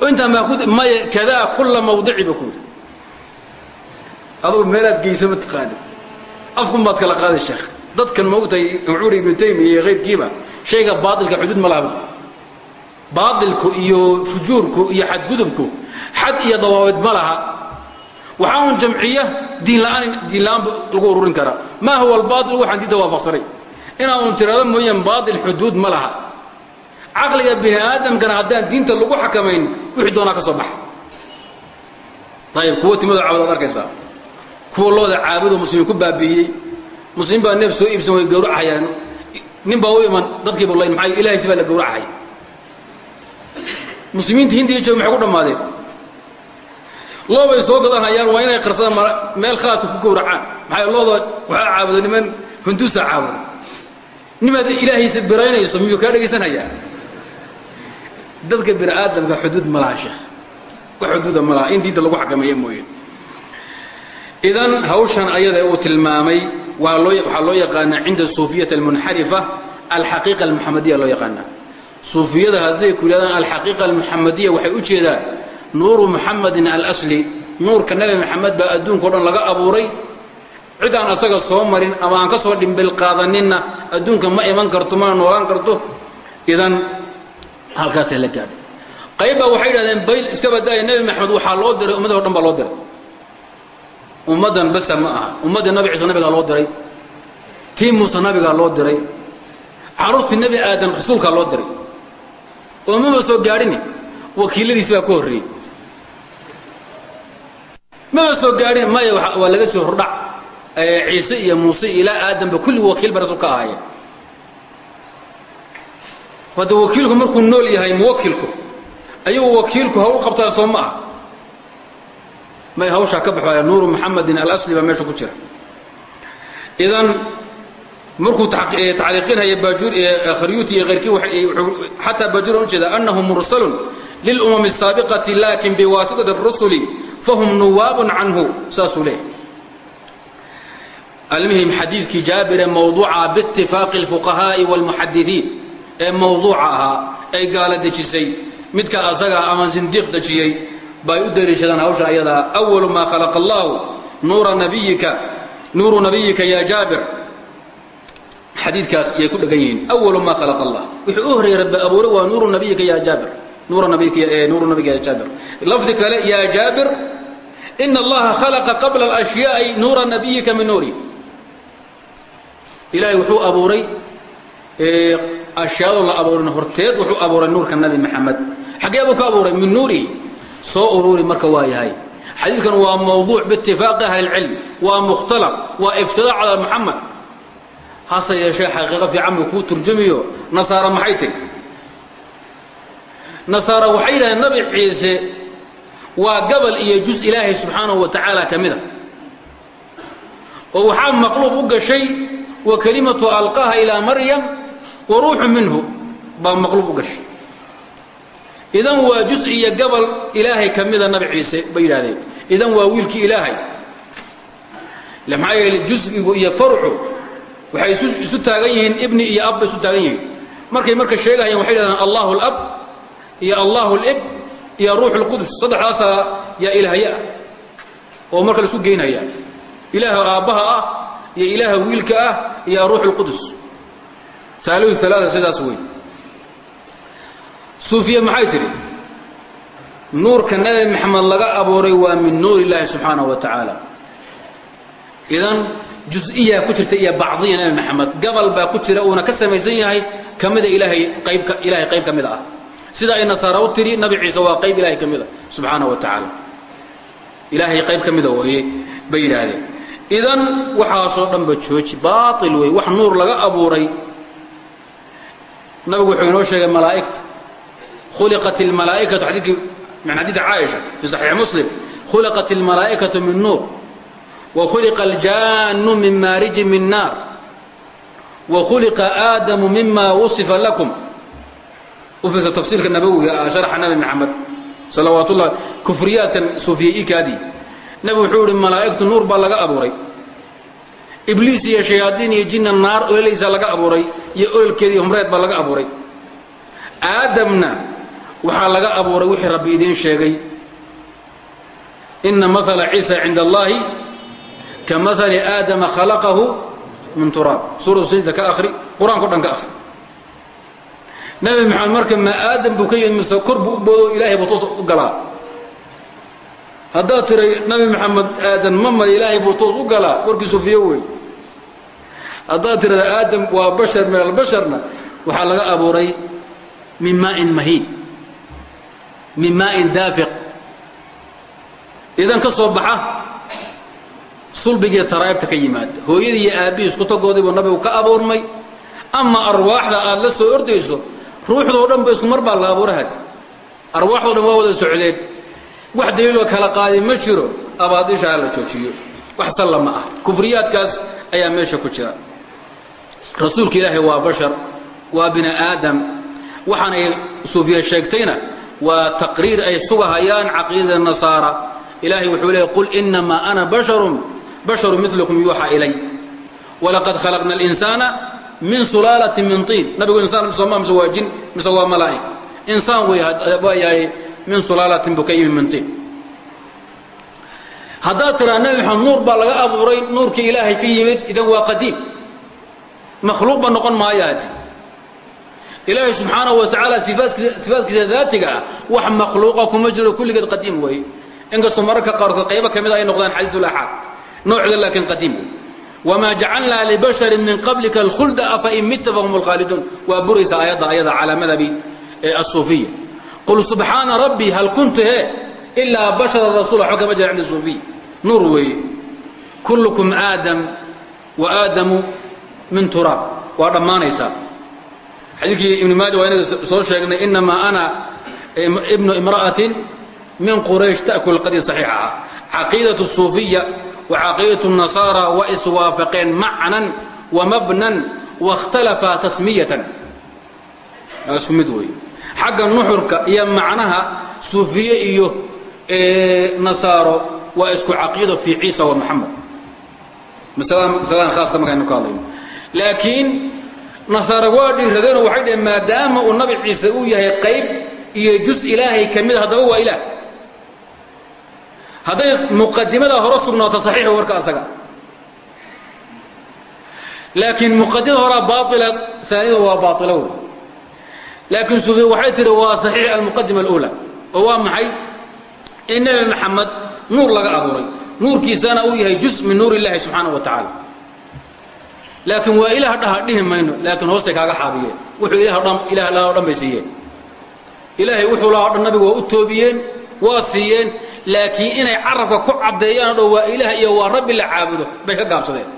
Intaan baa ku maya kadaa kulla mawdici ba ku yidhi. Adugu meelaad geysa ma taqaanid. Afkun baad kala qaaday sheekh. Dadkan moogtahay cuuri ibnu taymiya iyo kayrkiiba shayga baailka xuduud ma laha baailku iyo fujuurku iyo xadgudubku xad iyo dawaabid ma laha. Waxaa un jamciya diinla'aan diinla'aan lagu ururin karaa. Maa huwa albaail waxaan diinta waafaqsanay inaa un tirado mooyaan baail xuduud ma laha. Caqliga bini aadamkana haddaan diinta lagu xakamayn wixii doonaa ka soo baxa. Ayib kuwa timado caabud ad arkaysaa. Kuwa looda caabudo muslimiin ku baabi'iyey. Muslimiin baa neef soo iibsan way gawracayaan nin baa u iman dadkiiba layn maxay ilaahaysi baa la gawracay muslimiinta hindiga jooga maxay ku dhammaadeen? Loobay soo gadanhayaan waa inay qarsadaan meel khaasa ku gawracaan maxay looda waxaa caabudo niman hunduusa caabudo. Nimaad ilaahaysa biraynayso miyuu kaa dhegaysanhayaa? Dadka bini aadamka xuduud ma laha sheekh. Wax xuduuda ma laha in diinta lagu xakameeya mooye. Idan hawshan ayada uu tilmaamay waa loo waxaa loo yaqaanaa cinda suufiyati almunxarifa alxaqiiqa almuxamadiya loo yaqaanaa suufiyada hadday ku yidhahdaan alxaqiiqa almuxamadiya waxay u jeedaan nuuru muxamadin alasli nuurka nebi maxamed baa adduunka o dhan laga abuuray. Cid asaga soo marin ama aan ka soo dhimbil adduunka ma iman karto mana noolaan karto. Idan halkaasay la gaadhay. Qaybbaa waxay yidhahdeen bayl iska badaaya nebi maxamed waxaa loo diray ummadda o dhan baa loo diray. Ummaddan basa ma aha. Ummadda nabi ciise nabigaa loo diray. Tii muuse nabigaa loo diray. Carruurtii nebi aadan rasuulkaa loo diray maba soo gaadhini wakiiladiisi baa ka horreeyey maba soo gaadhin maya waa laga soo hordhac. Ciise iyo muuse ilaa aadanba kulli wakiil ba rasuul ka hadda wakiilku markuu nool yahay muwakilku ayuu wakiilku hawl qabtaa soo ma aha. May hawshaa ka baxaya nuuru muxamedin alasli baa meesha ku jira. Idan markuu tacliiqinhaya kharyuuti iyo hayrkii xataa baajuur u jeeda annahu mursalun lilumam الsaabiqati lakin biwaasitati الrusuli fahum nuwaabun canhu saasuu leeyahy almuhim xadiidkii jaabire mawduuca biitifaaqi اlfuqahaa'i wاlmuxadisiin ee mawduuca ahaa ay gaala dejisay midka asaga ama sindiiq dejiyey bay u dariishadaan hawsha ayadaa awalu maa khalaqa allahu nuura nabiyika nuuru nabiyika ya jaabir xadiidkaas yay ku dhegan yihiin. Awalu maa khalaqa allah. Wuxuu u horreeyey rabbi abuuray waa nuuru nabiyika ya jaabir. Nuura nabiyika nuuru nabiyika ya jaabir. Lafdi kale ya jaabir ina allaha khalaqa qabla alashyaai nuura nabiyika min nuuri. Ilaahay wuxuu abuuray ashyaadoo la abuurin horteed wuxuu abuuray nuurka nabi maxamed xaggee buu ka abuuray? Min nuurihi soo ururi marka waa yahay. Xadiidkan waa mawduuc biitifaaqi ahli اlcilm waa mukhtalaq waa iftiraac calaa muxamed hase yeeshee xaqiiqo fiican buu kuu turjumiyo nasaara maxay tegi? Nasaara waxay yidhahdeen nabi ciise waa gabal iyo jus ilaahay subxaanahu wa tacaala ka mida. Oo waxaa maqluub u gashay wa kelimatu alqaaha ilaa maryam wa ruuxu minhu baa maqluub u gashay. Idan waa jus iyo gabal ilaahay ka mida nabi ciise bay yidhahdeen. Idan waa wiilkii ilaahay. Maxaa yeele jus'igu iyo farcu waxay isu taagan yihiin ibni iyo ab bay isu taagan yihiin markay marka sheegahayaan waxay yidhahdaan allahu alab iyo allahu lib iyo ruux اlqudus saddexdaasaa yaa ilaahye ah oo marka la isu geynaya ilaaha aabbaha ah iyo ilaaha wiilka ah iyo ruux اlqudus saalihu alaaa sidaas wey suufiya maxay tidhi nuurka nabi maxamed laga abuuray waa min nuur illaahi subxaanaه wa tacaala idan juiya ku jirta iyo bacdiya nabi maxamed. Gabal baa ku jira uuna ka samaysan yahay ka mida ilaahay qayb ka mid ah. Sida ay nasaara u tiri nabi ciise waa qayb ilahay ka mida subxaana wa tacaala. Ilaahay qayb ka mida weye bay yidhaahdeen. Idan waxaasoo dhanba jooji baail wey wax nuur laga abuuray. Nabigu wuxuu inoo sheegay malaa'igta. Khuliqat اlmalaa'ikatu xadiikii min xadiidi caaisha fi saxiix muslim. Khuliqat اlmalaa'ikatu min nuur wa khuliqa aljaanu min maariji min naar wa khuliqa aadamu mima wusifa lakum u fiirsa tafsiirka nabowiga ah sharxa nabi maxamed salawaat kufriyaadkan suufiye ikaadii nabi wuxuu ihi malaa'igtu nuur baa laga abuuray ibliis iyo shayaadiin iyo jinna naar olelaysaa laga abuuray iyo ololkeeda iyo humreed baa laga abuuray aadamna waxaa laga abuuray wixii rabbi idiin sheegay inna maala ciisa cinda allahi ka maali aadama khalaqahu min turaab suuratu sajda ka akhri qur'aanko dhan ka akhri nabi maxamed marka ma aadam buu ka yimid mise kor buu u boodo ilahay buu toos u galaa haddaad tiray nabi maxamed aadan ma mari ilaahay buu toos u galaa warkii sufiyo wey haddaad tirada aadam waa bashar min albasharna waxaa laga abuuray min maain mahiin min maain daafiq idan ka soo baxa sulbigiiyo taraa'ibta ka yimaada hooyadii iyo aabbihii isku tagoodiibuu nabigu ka abuurmay ama arwaaxda aad la soo ordayso ruuxdoo dhan ba isku mar baa la abuura had arwaaxdoo dhan waa wada socdeen. Wax daliiloo kala qaadi ma jiro abaadisha ha la joojiyo. Wax salla ah. Kufriyaadkaas ayaa meesha ku jira. Rasuulka ilaahay waa bashar waa bini aadam. Waxaanay suufiya sheegtayna waa taqriir ay sugahayaan caqiidada nasaara. Ilaahay wuxuu leeyay qul inamaa ana basharun basharu milukum yuuxa ilay. Walaqad khalaqna alinsaana min sulaalati min tiin. Nabigu insaan sooma mise waa jin mise waa malaa'ig. Insaan waa min sulaalatin buu ka yimi min tiin. Haddaad tiraa nabi maxamed nuur baa laga abuuray nuurkii ilaahay ka yimid idan waa qadiim. Makhluuq ba noqon maayo ilaahay subxaanahu wa tacaala daatiga ah wax makhluuqa kuma jiro kulligeed qadiim weeye inkastoo mararka qaarkood qaybo ka mid a ay noqdaan xadiiulaxaad noocda laakiin qadiim wey wamaa jacalnaa libasharin min qablika alkhulda afa in mitta fahum lkhaaliduun waa buraysa aayadda ayada calaa madhabi asuufiya qul subxaana rabbii hal kuntu he ilaa bashara rasuul waxba kama jira cinda suufiya. Nuur weeye. Kullukum aadam wa aadamu min turaab. Waa dhammaanaysaa. Xadiidkii ibnu maaja waa inaga soo sheegnay inamaa ana ibnu imra'atin min quraysh ta'kul qadii saxiixa. Ah caqiidatu suufiya wa caqiidatu nasaara wa iswaafaqeen macnan wa mabnan waاkhtalafaa tasmiyatan. Isku mid wey xagga nuxurka iyo macnaha suufiye iyo nasaaro waa isku caqiido fii ciisa wa maxamed masaladan khaaska markaynu ka hadlayno. Laakiin nasaare waa dhiiradeenoo waxay dhaheen maadaama uu nabi ciise uu yahay qayb iyo jus ilaahay ka mida haddaba waa ilaah hadday muqadimada hore sugnaato saxiixa warka asaga. Laakiin muqadimada horaa baaila aanida waa baailo wey laakiin suufiya waxay tihi waa saxiix almuqadima alula oo waa maxay? In nebi maxamed nuur laga abuuray. Nuurkiisana uu yahay jus min nuur illahi subxaana wa tacaala laakiin waa ilaah dhaha dhihi mayno laakiin hoostay kaaga xaabiyeen. Wuxuu ilaah laha o dhan bay siiyeen ilaahay wuxuu laha dhan nabiga waa u toobiyeen waa siiyeen laakiin inay carabka ku caddeeyaan oo waa ilaah iyo waa rabbi la caabudo bay ka gaabsadeen.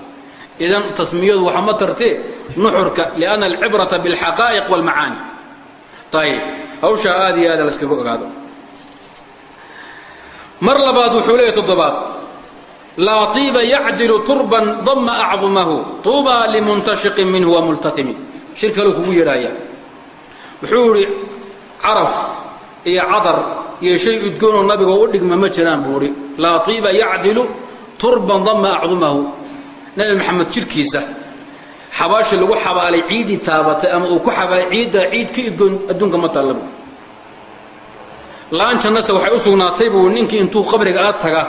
Idan tasmiyadu waxa ma tartee nuxurka lianna alcibrata biاlxaqaa'iq wاlmacaani ayib hawshaa aad iyo aada laskaga ogaado. Mar labaad wuxuu leeyahy toddobaad. Laa tiiba yacdilu turban dama acdumahu tuuba limuntashiqin minhu wa multatimi shir kaluu kugu yidhaaya wuxuu idhi caraf iyo cadar iyo shay udgoonoo nabiga u dhigma ma jiraan buu idhi laa طiiba yacdilu turban dama acdumahu. Nabi maxamed jirkiisa xabaashi lagu xabaalay ciiddii taabatay ama uu ku xabaalay ciiddaa ciid ka udgoon adduunka ma tallabu laan jannase waxay u sugnaatay buu ninkii intuu qabriga aad taga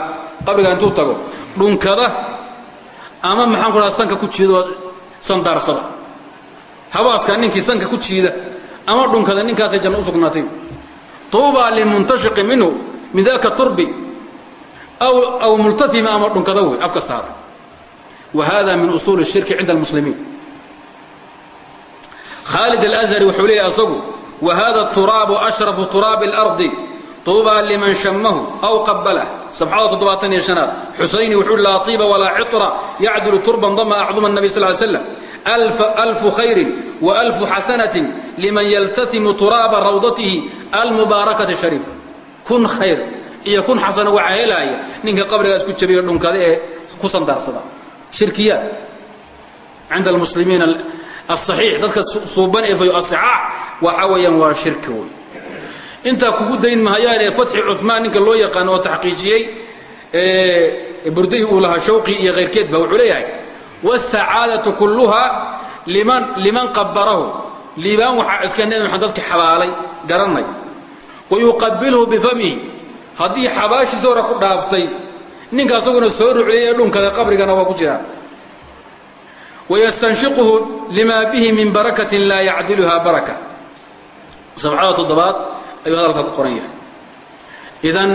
qabriga intuu tago dhunkada ama maxaan ku dhaha sanka ku jiidoo sandaarsada. Habaaskaa ninkii sanka ku jiida ama dhunkada ninkaasay janno u sugnaatay tuubaa limuntashiqin minhu min daka turbi aw aw multatima ama dhunkada wey afka saara wa hada min usuuli الshirki cinda almuslimiin khaalid alazhari wuxuu leeyahy asagu wa hada turaabu ashrafu turaabi اlardi طuubaa liman shamahu aw qabalah sabxada toddobaatan iyo shanaad xusayni wuxuu hi laa طiiba walaa citra yacdulu turban dama acduma الnabi sal ly slam alfu khayrin walfu xasanatin liman yaltatimu turaaba rawdatihi almubaarakati shariifa kun khayr iyo kun xasano waxaa helaaya ninka qabrigaas ku jabiya dhunkada ee ku sandaarsada. Shirkiyaad cinda almuslimiin asaxiix dadka suuban ee fayo asixaax waxa weeyaan waa shirki wey intaa kugu dayn mahayaanee fatxi cumaan ninka loo yaqaano oo taxqiijiyey burdahi uu lahaa shawqi iyo kayrkeed ba wuxuu leeyahay wاsacaadaةu kulluha liman liman qabarahu liibaan waxaa iska nebi maxamed dadki xabaalay garanay. Wayuqabilhu bifamihi haddii xabaashiisa hore ku dhaaftay ninka asaguna soo rucliyay dhunkada qabrigana waa ku jiraa wayastanshiquhu lima bihi min barakatin laa yacdiluha baraka. Sabxada toddobaad ayuu hadalka ku qoran yahay. Idan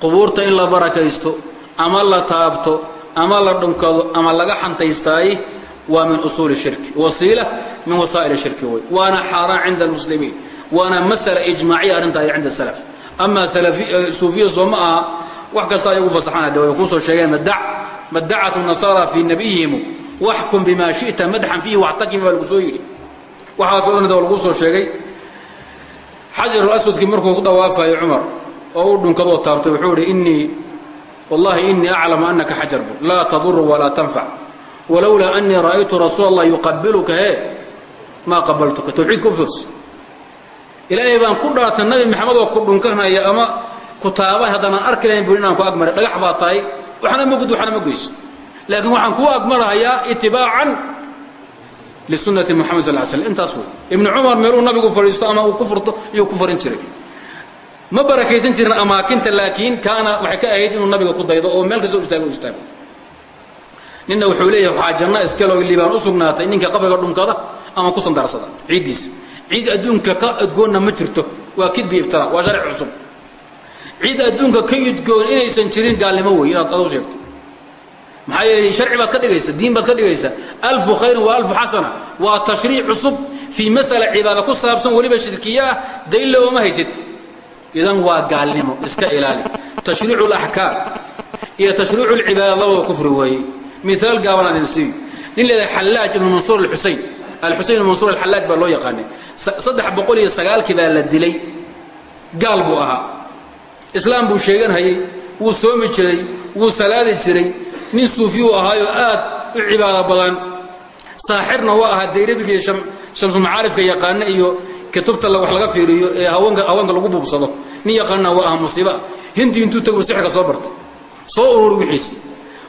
qubuurta in la barakaysto ama la taabto ama la dhunkado ama laga xantaystaay waa min usuuli shirki wasiila min wasaa'il shirki wey waana xaaraan cinda almuslimiin waana masala ijmaaciya arrintaay cinda salaf. Ama suufiya soo ma aha. Wax kasta ayagu fasaxana de way kuusoo sheegeen madac madacatu nasara fii nabiyihimu. Waxkum bima shi'ta madxan fiihi waxtakimi baa lagu soo yidhi. Waxaasoo dhan waa lagu soo sheegay. Xajarulaswadkii markuu ku dawaafayo cumar oo u dhunkadoo taabtay wuxuu idhi innii wallahi innii aclamu annaka xajarbu laa taduru walaa tanfac walowlaa annii ra'aytu rasuula allah yuqabiluka hee maa qabaltuka tawxiidka u fiirso ilaahay baan ku dhaartay nabi maxamed oo ku dhunkanaya ama ku taaban haddaanan arki lahayn bui inaan ku agmaray dhagax baa tahay waxna ma gud waxna ma goyso laakiin waxaan kuu agmarahayaa itibaacan lisunati muxamed sal l slm intaas wey ibnu cumar meeluu nabigu fadhiisto ama uu ku furto iyuu ku farin jiray ma barakaysan jirin amaakinta laakiin kaana waxay ka ahayd inuu nabiga ku daydo oo meel kasta u istaago u istaago ninna wuxuu leeyahay waxaa janno iskaloo liibaan u sugnaatay ninka qabriga dhunkada ama ku sandaarsada ciiddiisa ciid adduunka ka udgoonna ma jirto. Waa kidbi iftira waa sharci cusub. Ciid adduunka ka udgoon inaysan jirin gaalnimo wey inaad aduu sheegto. Maxaa yeelay sharci baad ka dhigaysa diin baad ka dhigaysa. Alfu khayrin wa alfu xasana. Waa tashriic cusub fii masala cibaada ku saabsan weliba shirkiya ah daylla ooma haysid. Idan waa gaalnimo iska ilaali. Tashriicu alaxkaam iyo tashriicu lcibaada labada kufri weeye miaal gaaban aan idin siiyo nin leedahay xallaaj ibnu mansuur alxusein alxusein ibnu mansuur alxallaaj baa loo yaqaanay. Saddex boqol iyo sagaalkii baa la dilay. Gaal buu ahaa. Islaam buu sheeganhayey wuu soomi jiray wuu salaadi jiray. Nin suufiyuu ahaayoo aad u cibaado badan. Saaxirna waa ahaa dayrabiga iyo shamsumacaarifka yaqaana iyo kutubta wax laga fiiriyo ee haweenka lagu buubsado. Nin yaqaana waa aha musiiba. Hindi intuu tagu sixirka soo bartay. Soo ururi wixiisi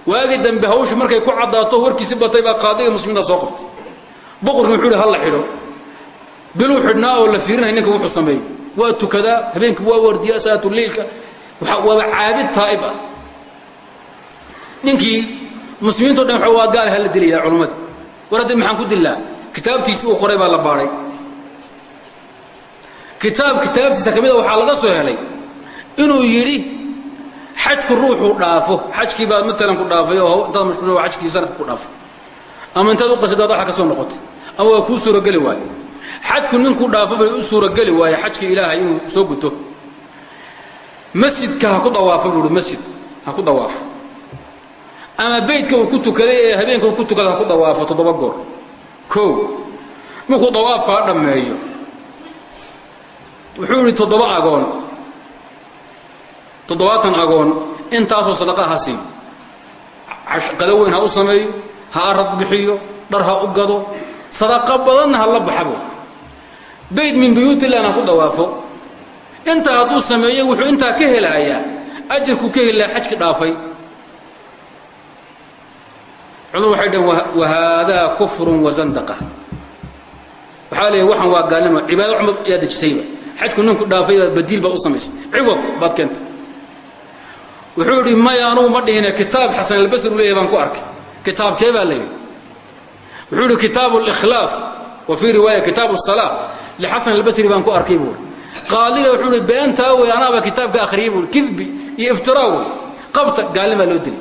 waagii dambe hawshu markay ku caddaato warkiisi batay baa qaadiga muslimiinta soo qabtay. Boqorkii wuxuu ihi halla xidho. Biluu xidhnaa oo la fiirinaya ninka wuxuu sameeyo waa tukadaa habeenkii waa wardiyaa salaatuleilka waaba caabid taa'ib ah. Ninkii muslimiinto dhan waa gaal hala dilaya culummada war haddi maxaan ku dillaa? Kitaabtiisi uu qoray baa la baadhay kitaab kitaabtiisa ka mida waxaa laga soo helay inuu yidhi xajku ruuxuu dhaafo. Xajkii baad matalan ku dhaafay oo intaad mashquul xajkii sanadka ku dhaafo. Ama intaad u qasadaad waxa ka soo noqotay. Ama waa kuu suurageli waaye. Xajku ninkuu dhaafo bay u suurageli waaye xajka ilaahay inuu soo guto. Masjidka ha ku dawaafo buu uhi masjid ha ku dawaafo ama beydka uu ku tukaday ee habeenka uu ku tukada ha ku dawaafo toddoba goor. Kow markuu dawaafka ha dhammeeyo wuxuu idhi toddoba agoon toddobaatan agoon intaasoo sadaqa ha siiyo qado weyn ha u sameeyo ha arad bixiyo dhar ha u gado sadaqo badanna ha la baxabo. Bayd min buyuutillah ha ku dawaafo intaa hadduu sameeyo wuxuu intaa ka helayaa ajarkuu ka heli lahaa xajki dhaafay. Culimadu waxay dhaheen wahaadaa kufrun wazandaqa waxaa leeyahy waxaan waa gaalnimo cibaado cumar ayaa dejisayba. Xajku ninku dhaafay baad badiil baad u samaysay ciwad baad keentay wuxuu idhi maya anugu ma dhihine kitaab xasan albasri u leeyahy baan ku arkay kitaabkee baa layidhi wuxuu idhi kitaabu اlikhlaas wa fii riwaaya kitaabu الsalaa lixasan albasri baan ku arkay buuri qaaliga wuxuu ihi beentaa wey anaaba kitaabka akhriyey buui kidbi iyo iftiraa wey qabta gaalnimaa loo dilay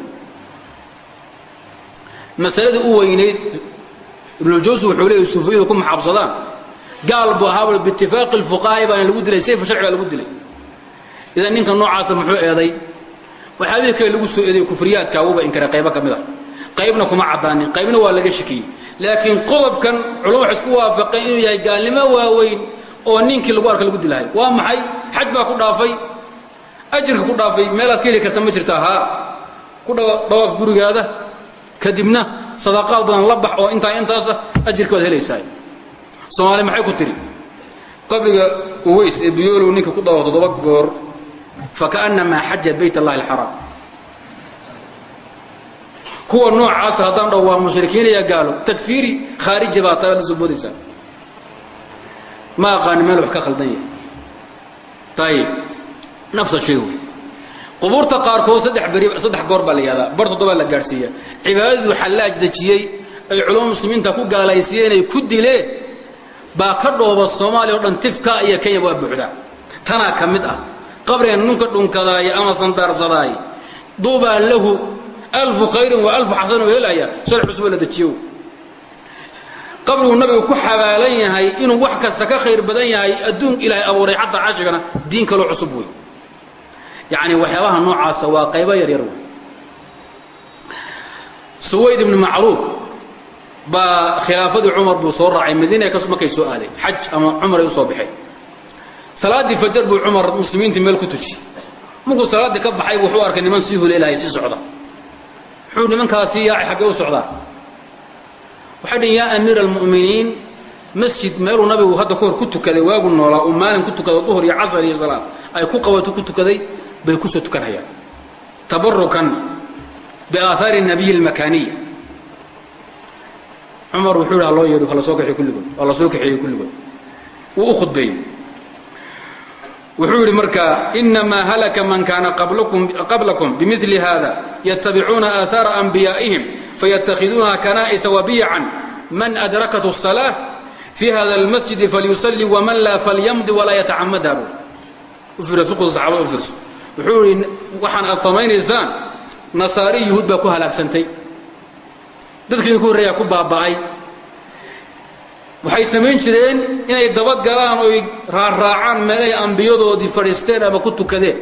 masaladii u weynayd ibnujawsi wuxuu leeyahy suufiyadu ku maxaabsadaan gaal buu ahaa biitifaaqi اlfuqahaai baana lagu dilay sayfu sharci baa lagu dilay idan ninka noocaasa muxuu eeday Waxyaabihii kale lagu soo eeday kufriyaadka wuuba inkaray qaybo ka mid a qaybna kuma caddaanin qaybna waa laga shakiyey. Laakiin qodobkan culum waxay isku waafaqeen inuu yahay gaalnimo waaweyn oo ninkii lagu arka lagu dilahay waa maxay? Xaj baa ku dhaafay. Ajirka ku dhaafay meelaad ka heli karta ma jirta haa ku dhawaaf gurigaada. Kadibna sadaqaad badan la bax oo intaa intaasa ajirka waad helaysaa soomaali maxay ku tiri? Qabriga uways ee biyoolow ninka ku dhawaaf toddoba goor fakaannamaa xaja bayt allahi alxaraam kuwa noocaasa haddaan dhaho waa mushrikiinaya gaalo takfiiri khaariji baa taa soo boodaysaa ma aqaani meel wax ka khaldan yahay ayib nafsa shay wey qubuurta qaarkood saddex beri saddex goor baa la yihahdaa bar toddobaa la gaadhsiiya cibaadaduu xallaaj dejiyey ay culamo muslimiinta ku gaalaysiiyeen ay ku dileen baa ka dhooba soomaaliya o dhan tifka iyo kenya waa buuxdaa tanaa ka mid ah qabrigan nunka dhunkadaaya ama sandaarsadaaye duubaa lahu alfu khayrin wa alfu xasan oo helaya sharx cusbo la dejiyo qabriguu nabigu ku xabaalan yahay inuu wax kasta ka khayr badan yahay adduun ilaahay abuuray xataa cashigana diin kaloo cusub wey yacni waxyaabaha noocaasa waa qaybo yaryar wey suwayd ibnu macruub baa khilaafadii cumar buu soo raacay madiina markay soo aadeen xaj ama cumaray u baxeen salaaddii fajar buu cumar muslimiintii meel ku tujiyey markuu salaaddii ka baxay wuxuu arkay niman sii huleelahaya sii socda. Wuxuu nimankaasi yaacay xaggee u socdaa. Waxay dhihin yaa amiira almu'miniin masjid meeluu nabigu hadda ka hor ku tukaday waagu noolaa uu maalin ku tukado duhur iyo casar iyo salaad ay ku qabato ku tukaday bay ku soo tukanhayaan tabarukan biaahaari nabiyi almakaaniya. Cumar wuxuu yidhi ha loo yeedho hala soo kaxiyo kulligood waa la soo kaxeeyey kulligood. Wuu u khudbeeyey wuxuu yidhi marka inamaa halaka man kaana qablakum bimili hada yatabicuuna aahaara anbiyaa'ihim faytakhiduunaha kanaa'isa wabiican man adrakathu الsalaaة fi hada اlmasjidi falyusalli waman laa falyamdi walaa yatacamadha bu u fiiro fiqda saxaabada u fiirso wuxuu yidhi waxaan aad samaynaysaan nasaari yuhuud baa ku halaagsantay dadkii idinku horreeyaa ku baaba'ay waxay samayn jireen inay dabagalaan oy raarraacaan meelahay ambiyadoodii fadhiisteen ama ku tukadeen.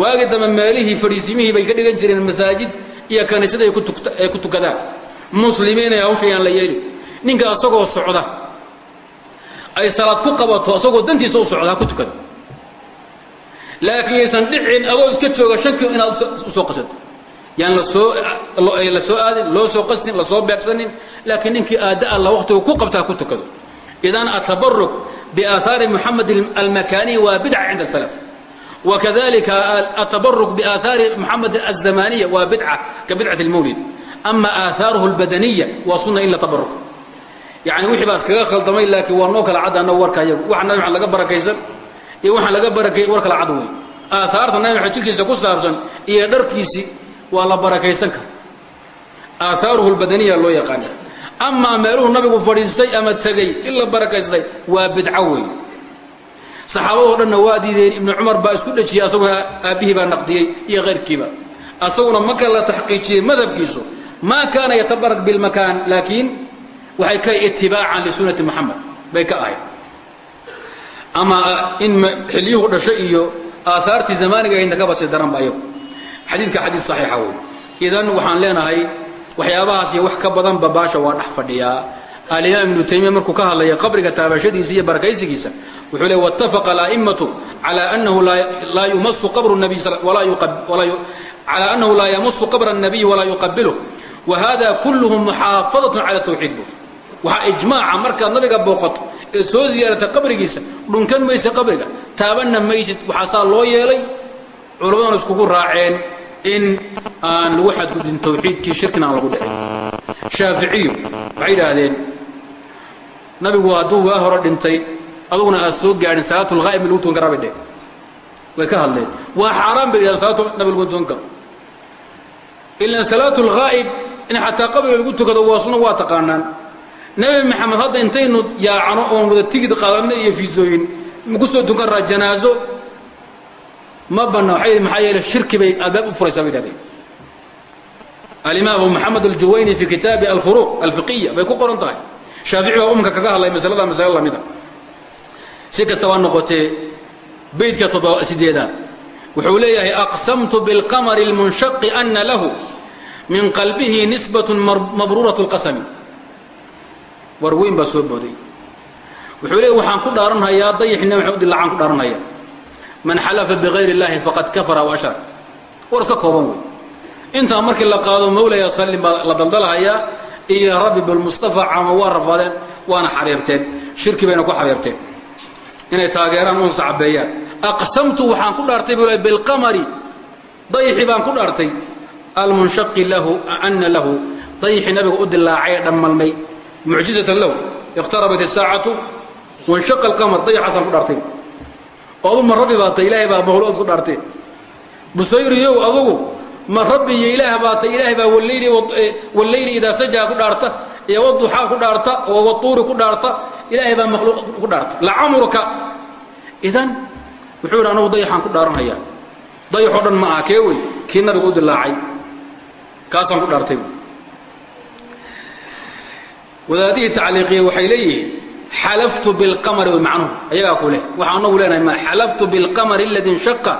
Waagi dambe meelihii fadhiisimihii bay ka dhigan jireen masaajid iyo kaniisada ay ku tukadaan. Muslimiinay hawshayaan la yeeli. Ninka asagoo socda ay salaad ku qabato asagoo dantiisa u socda ha ku tukado laakiin yaysan dhicin adoo iska jooga shanki inaad u soo qasato yaan la soo aadin loo soo qastin la soo beegsanin laakiin ninkii aadda alla waqtigu ku qabtaa ku tukado. Idan atabaruk biaahaari muxamed almakaniyi waa bidca cinda salaf. Wakadalika atabaruk biaahaari muxamed azamaniya waa bidca ka bidcat lmawlid ama aahaaruhu albadaniya waa sunna in la tabaruk yani wixii baa iskaga khaldamay laakiin waa noo kala cad annagu warka iyagu waxa nabi maxamed laga barakaysan iyo waxaan laga barakay war kala cad wey aaaarta nabi maxamed jirkiisa ku saabsan iyo dharkiisii waa la barakaysan kara. Aahaaruhu lbadaniya loo yaqaana amaa meeluhu nabigu fadhiistay ama tegey in la barakaystay waa bidco wey saxaabadoo dhanna waa diideen ibnu cumar baa isku dhejiyey asaguna aabbihii baa naqdiyey iyo kayrkiiba asaguna marka la taxqiijiyey madhabkiisu maa kaana yatabarak bilmakaan laakiin waxay ka itibaacan lisunati muxamed bay ka ahayd. Ama in xiliyuhu dhasho iyo aaaartii zamaaniga ahaydna kaba sii daran ba ayagu xadiidka xadiid saxiixa wey idan waxaan leenahay waxyaabahaas iyo wax ka badanba baasha waa dhex fadhiyaa. Alimaam ibnu taymiya markuu ka hadlaya qabriga taabashadiisa iyo barakaysigiisa wuxuu le watafaqa ala'immatu cala anahu laa yumasu qabru اnabiy walaa yuqabiluh wa hada kulluhu muxaafadaة cala tawxiid bu waxaa ijmaaca markaad nabiga booqato ee soo ziyaarata qabrigiisa dhunkan maysa qabriga taabanna maysid waxaasaa loo yeelay culamadana iskugu raaceen in aan lagu xadgudbin tawxiidkii shirkina aan lagu dhicin. Shaaficiyu waxay yidhaahdeen nabigu hadduu waa hore dhintay aduguna aad soo gaadhin salaatulghaa'ib ma lagu tukan karaa bay dheh way ka hadleen. Waa xaaraan bay yidhahdeen salaatu nabi lagu tukan karo. Ilan salaatulghaa'ib in xataa qabriga lagu tukado waa sunno waa taqaanaan. Nebi maxamed hadda intaynu yaacano oon wada tigid qaadano iyo fiisooyin maku soo tukan karaa janaaso ma banna waxay maxaa yeele shirki bay albaab u furaysaa bay yidhahdeen alimaam abu maxamed aljuwayni fi kitaabi alfuruuq alfiqiya bay ku qoran tahay shaafici baa umka kaga hadlay masalada masale lamida si kasta waa noqotee beydka sideedaad wuxuu leeyahay aqsamtu biاlqamari اlmunshaqi ana lahu min qalbihi nisbaة mabruuraة اlqasmi war weyn baa soo booday wuxuu leeyahy waxaan ku dhaaranhayaa dayixi nabi maxamed dilacaan ku dhaaranhaya man xalafa bغayr اllahi faqad kafara وashrak war iska kooban wey intaa markii la qaado mawlaya sallim baa la daldalhayaa iyo rabbi bilmustafa caama waa rafaadeen waana xabeebteen shirki bayna ku xabeebteen inay taageeraan uun sacbeeyaan aqsamtu waxaan ku dhaartay buu bilqamari dayixi baan ku dhaartay almunshaqi lahu ana lahu dayixi nabiga u dilaacay dhammalmay mucjizatan lahu iqtarabat isaacatu wanshaqa alqamar dayixaasaan ku dhaartay odu ma rabbi baa tay ilaahay baa mahlood ku dhaarteen busayriyow adugu ma rabbi iyo ilaah baa tay ilaahay baa wallayli idaa sajaa ku dhaarta iyo waduxaa ku dhaarta oo watuuri ku dhaarta ilaahay baa makhluuq ku dhaarta. Lacamruka idan wuxuu yidhi anagu dayaxaan ku dhaaranhayaa dayaxoo dhan ma aha kee wey kii nabiga u dilaacay kaasaan ku dhaartay wadaadihii tacliiqiya waxay leeyihiin xalaftu bilqamari way macnuhu. Ayagaa ku leh. Waxaa anagu leenahay ma xalaftu bilqamari aladi inshaqa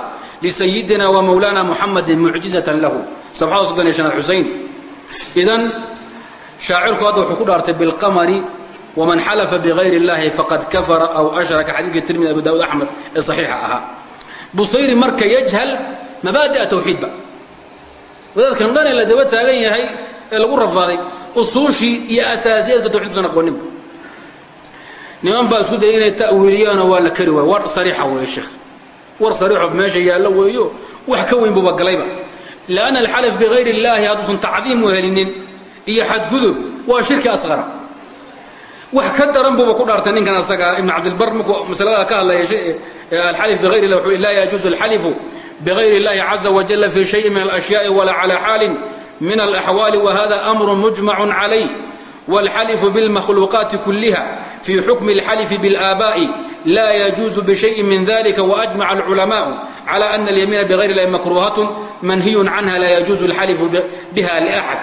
lisayidina wa mawlana muxamadin mucjizatan lahu. Sabxada soddon iyo shanaad xusayn. Idan shaacirku hadda wuxuu ku dhaartay bilqamari waman xalafa bigayri اllahi faqad kafara aw ashraka. Xadiidka tirmidi abu daawud axmed ee saxiixa ahaa. Busayri marka yajhal mabaadi'a tawxiidba wadaadkan dhan ee la daba taagan yahay ee lagu rafaaday usuushii iyo asaasiyaadka tawxidkusan aqooninba niman baa isku dayay inay ta'wiiliyaanoo waa la kari waay war sariixa weeye sheekh war sariixo meesha yaallo weeyo. Wax ka weyn buuba galayba. Lianna alxalaf bihayr illaahi hadduusan tacdiim u helinin iyo xadgudub waa shirki asqara wax ka daran buuba ku dhaartay ninkan asaga ibnu cabdilbar markuu masalada ka hadlaya alxalif bihayr illah wuxuu laa yajuusu alxalifu bihayr illahi caza wajalla fii shayin min alashyaai wala calaa xaalin min alaxwaali wa hada amru mujmacun calayh wاlxalifu biاlmakhluuqaati kuliha fi xukmi اlxalifi biاlآabaءi la yajuuzu bشhayin min dalika وأجmac الculamaء calى أna اlyamiina bغayr اllahi makruhaة manhiy canha la yajuuzu اlxalifu biha لأxad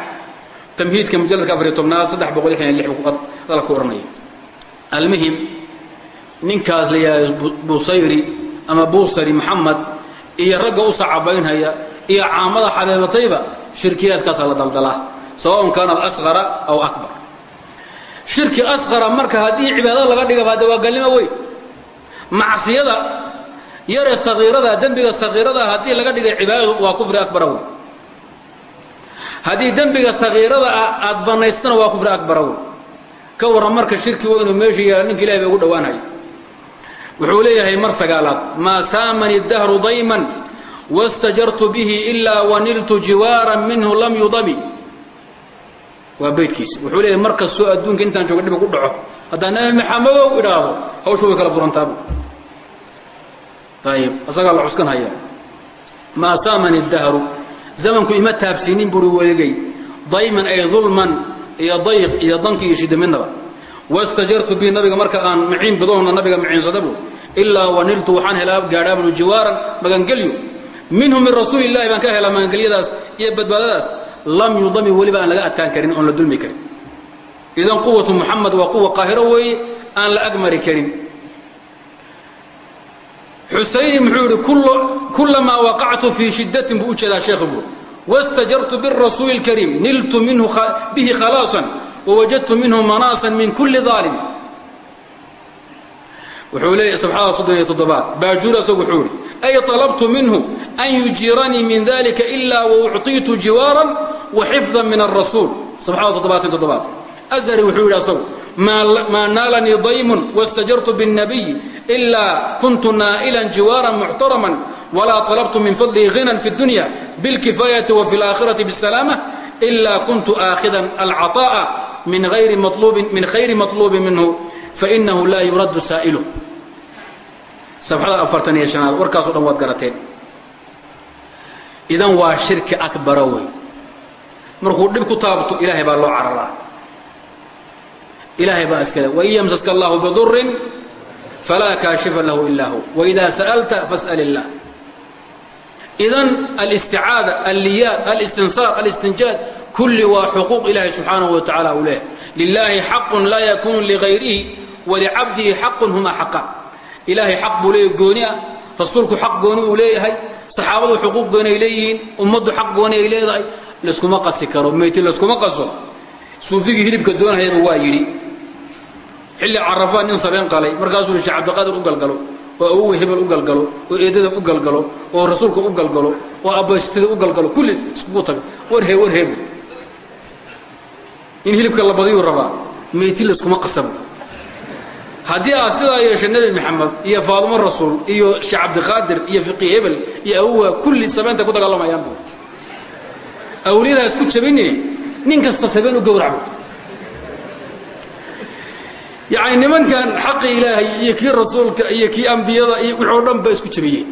tamhiidka mujaladka afariy tobnaad saddex boqol lixdan iyo lix dala ku ohanaya almuhim ninkaas la yidhahdo busayri ama buusari maxamed iyo ragga u sacabaynhaya iyo caamada xabeebatayba shirkiyaadkaasaa la daldalaa sawaءn kaana asqara aw akbar shirki asqara marka haddii cibaadada laga dhigaba hadde waa gallimo weyn. Macsiyada yaree sagiirada dembiga sagiirada haddii laga dhigay cibaadadu waa kufri akbara wey haddii dembiga sagiirada ah aad bannaystana waa kufri akbara wey ka warran marka shirki weynu meesha yaalla ninka ilahay ba ugu dhowaanhaya wuxuu leeyahay mar sagaalaad maa saamani dahru dayman wastajartu bihi ilaa waniltu jiwaaran minhu lam yudami waa baydkiisa wuxuu leeyahay mar kastoo adduunka intaan jooga dhiba ku dhaco haddaan nabi maxamedow idhaahdo hawshu way kala furantaabu ayib asagaa la cuskan hayaa. Maa saamani dahru zamanku ima taabsiinin buui weligay dayman ay dulman iyo dayq iyo danki iyo shida midnaba. Wastajartu bihi nabiga marka aan maciin bidoona nabiga maciinsada bu ilaa waniltu waxaan helaa gaadhaabnu jiwaaran magangelyo minhu min rasuuli illahi baan ka helaa magangelyadaas iyo badbaadadaas lam yudami weliba aan laga adkaan karin oon la dulmi karin. Idan quwatu muxamed waa quwa qaahiro weeye aan la agmari karin. Xusayni muxuu yidhi kulamaa waqactu fii shiddatin buu u jeedaa sheekh buu. Wastajartu birasuuli اlkariim niltu minhu bihi khalaasan wawajadtu minhu manaasan min kuli daalim wuxuu leeyahy sabxada soddon iyo toddobaad. Baajuur asagu wuxuu yidhi ay طalabtu minhu an yujiiranii min dalika ilaa waucطiitu jiwaaran waxifdan min الrasuul sabxada toddobaatan toddobaad azhari wuxuu yidhi asagu maa naalanii daymun wastajartu bالnabiyi ilaa kuntu naa'ilan jiwaaran muctaraman walaa طalabtu min fadlihi ghinan fi اdunya biاlkifaayati wa fi اlaakhirati bالsalaamة ilaa kuntu aakhidan alcaطaaءa min khayri maطluubin minhu fainahu laa yuraddu saa'ilu sabxada afartan iyo shanaad warkaaso dhan waad garateen. Idan waa shirki akbara wey markuu dhib ku taabto ilaahay baa loo cararaa ilaahay baa iskale wain yamsaska allahu bidurin falaa kaashifa lahu ilaa hu. Waidaa sa'alta fas'al illah idan alisticaada alliyaad alistinsaar alistinjaad kulli waa xuquuq ilaahay subxaanahu wa tacala uu leehay lilaahi xaqun laa yakunu ligayrihi walicabdihi xaqun huma xaqan ilaahay xaq buu leeyahy gooni ah rasuulku xaq gooni uu leeyahay saxaabadu xuquuq gooni ay leeyihiin ummaddu xaq gooni ay leedahay layskuma qasi karo meyti layskuma qaso. Suufigii hilibka doonahayaba waa yidhi xilli carafaa nin sabeen qalay markaasuu hi shee cabdiqaadir u galgalo oo awowe hebel u galgalo oo eedada u galgalo oo rasuulka u galgalo oo abbaystada u galgalo kulli iskugu taga warhee warheebu in hilibka la badiyuu rabaa meyti layskuma qasabo haddii aad sidaa yeesha nebi maxamed iyo faadumo rasuul iyo sheekh cabdiqaadir iyo fiqi hebel iyo awowa kulli sabeentay ku dagaalamayaanbu awliyadaas ku jabine nin kasta sabeen u gowracbo yacni nimankan xaqi ilaahay iyo kii rasuulka iyo kii ambiyada iyo wixoo dhan ba isku jabiyeen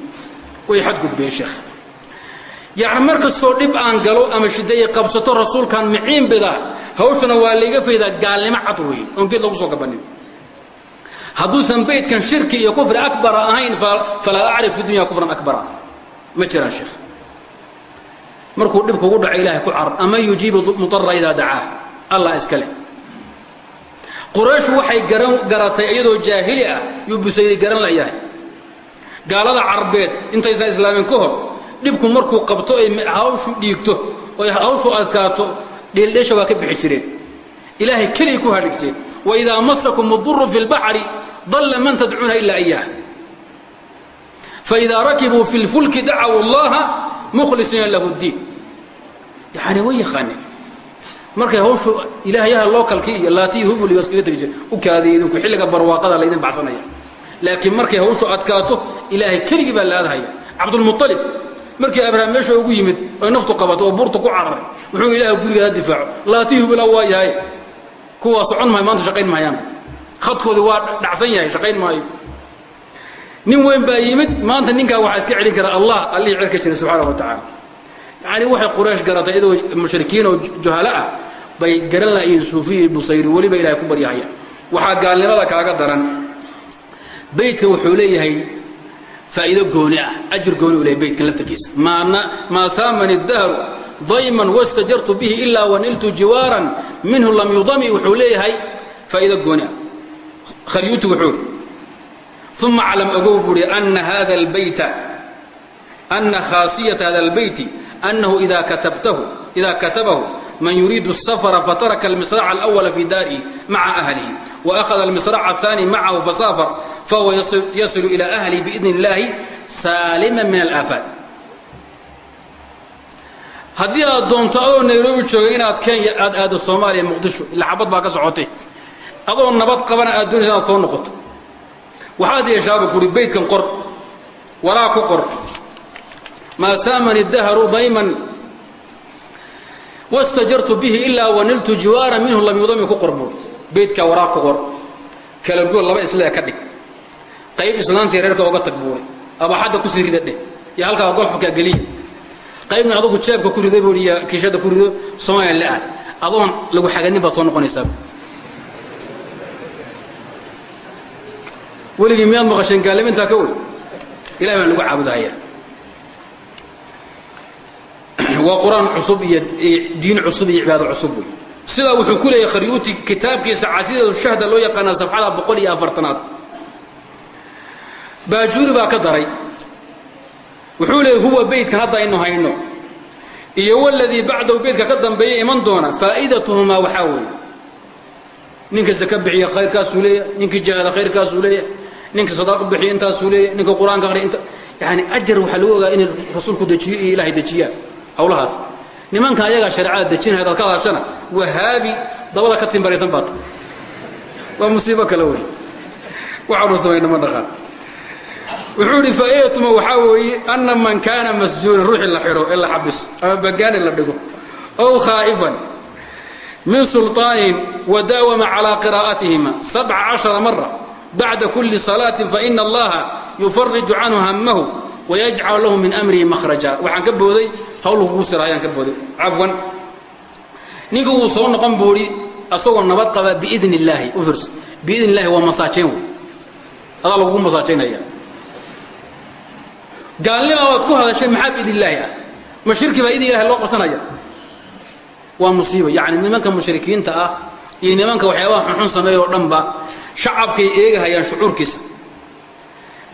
way xadgudbeen sheekh. Yacni mar kastoo dhib aan galo ama shidda ay qabsato rasuulkan miciin bida hawshana waa layga faydaa gaalnimo cad weeye oon geed lagu soo gabanin hadduusan baydkan shirki iyo kufri akbara ahayn falaa acrif fi dunya kufran akbara ma jiraan sheekh markuu dhib kugu dhaco ilaahay ku carar ama yujiibu mudara idaa dacaa. Allah iska leh. Qurayshu waxay garatay iyadoo jaahili ah yuu busayday garan layahay gaalada carbeed intaysan islaamin ka hor dhibku markuu qabto ay hawshu dhiigto oy hawshu adkaato dheeldheesha waa ka bixi jireen. Ilaahay keliya ku hadhig jireen waidaa masakum uduru fi lbaxri dalla man tadcuuna ilaa iyaah. Faidaa rakibuu fi lfulki dacaw allaha mukhlisiina lahu ddiin yani way yaqaaneen markay hawshu ilaahyaha lookalkii iyo laatiyi hubul iyo iskaga tegi jire u kaadiya idinku xilliga barwaaqada laydin baxsanaya. Laakiin markay hawshu adkaato ilaahay keligii baa la aadahaya cabdulmualib markii abrahm meesha ugu yimid oy naftu qabato oo buurta ku cararay wuxuu ilaah gurigaada difaaco. Laatiyi hubula waa yahay. Kuwaa socon maayo maanta shaqayn maayaanba khadkoodii waa dhacsan yahay shaqayn maayo. Nin weyn baa yimid maanta ninkaa waxaa iska celin kara allah allihii cerka jira subxaana wa tacaala. Yacni waxay quraysh garatay iyadoo mushrikiin oo juhalo ah bay garan lahayiin suufiya busayri weliba ilahay ku baryahaya waxaa gaalnimada kaaga daran. Baydka wuxuu leeyahay faa'iido gooni ah ajir gooni u leeyahay baydkan laftarkiisa maa saamani dahru dayman wastajartu bihi ilaa waniltu jiwaaran minhu lam yudami wuxuu leeyahay faa'iido gooni ah kharyuuti wuxuu ihi uma aclam ogow buu uhi ana hada albayta ana khaasiyata hada albayti أنه إذا كتبته إذا كتبه من يريد السفر فترك المصراع الأول في داره مع أهله وأخذ المصراع الثاني معه فسافر فهو يصل, يصل إلى أهله بإذن الله سالما من الآفات haddii aad doonto adoo nairobi jooga inaad kenya aad aado soomaaliya muqdisho ila xabad baa ka socotay adoo nabad qabana aad doonaysa inaad soo noqoto. Waxaad yeeshaaba kuri baydkan qor waraa ku qor. Maa saamani dahru dayman wastajartu bihi ilaa waniltu jiwaara minhu lam yudami ku qor buur baydkaa waraa ku qor. Kala gool laba islee ka dhig. Qayb islaantii reerka oga tag buuri abaxadda ku sii rida dheh. Iyo halkaa golfkaa geliya qaybna adugu jeebka ku riday buui iyo kiishada ku rido soomaaliya la-aad adoon lagu xaganin baad soo noqonaysaa weligii miyaad maqasheen gaalim intaa ka wey ilahay baan lagu caabudahaya waa qur'aan cusub iyo diin cusub iyo cibaado cusub wey sidaa wuxuu ku leeyahay kharyuuti kitaabkiisa casiidatu shahda loo yaqaana safxada boqol iyo afartanaad. Baajuuri baa ka daray. Wuxuu leeyay huwa beydkan hadda aynu hayno iyo waladii bacdahu beydka ka dambeeya iman doona faa'iidatuhumaa waxaa weeye. Ninka saka bixiya khayrkaasuu leeyahay. Ninkii jihaada khayrkaasuu leeyahay ninka sadaaqa bixiya intaasuu leeyahy ninka qur'aanka aqriya yani ajar waxaa lagu ogaa inay rasuulku dejiyo iyo ilaahay dejiyaan hawlahaas. Nimankan ayagaa shareecada dejinaya hadaad ka hadashana wahaabi dabada ka timbaraysan baata waa musiibo kale wey waxaanu samayna ma dhaqaan. Wuxuu idhi faa'idatuma waxaa weeye anna man kaana masjuulan ruuxii la xidho ee la xabiso ama bangaani la dhigo ow khaa'ifan min sulطaanin wadaawama calaa qiraa'atihima sabca cashara mara bacda kuli salaatin faina allaha yufariju canhu hamahu wayajcal lahu min amrihi mahraja waxaan ka booday hawl kugu sira ayaan ka booday cafwan ninka wuu soo noqon buuhi asagoo nabad qaba biidn illaahi u firs biidn illahi waa masaajayn adaa lagugu masaajaynaya gaalnima waad ku hadashay maxaa biidn illaahi ah ma shirki baa idin ilahi loo qabsanaya waa musiiba yacni nimanka mushrikiinta ah iyo nimanka waxyaabaha xunxun sameeya oo dhanba shacabkay eegahayaan shucuurkiisa.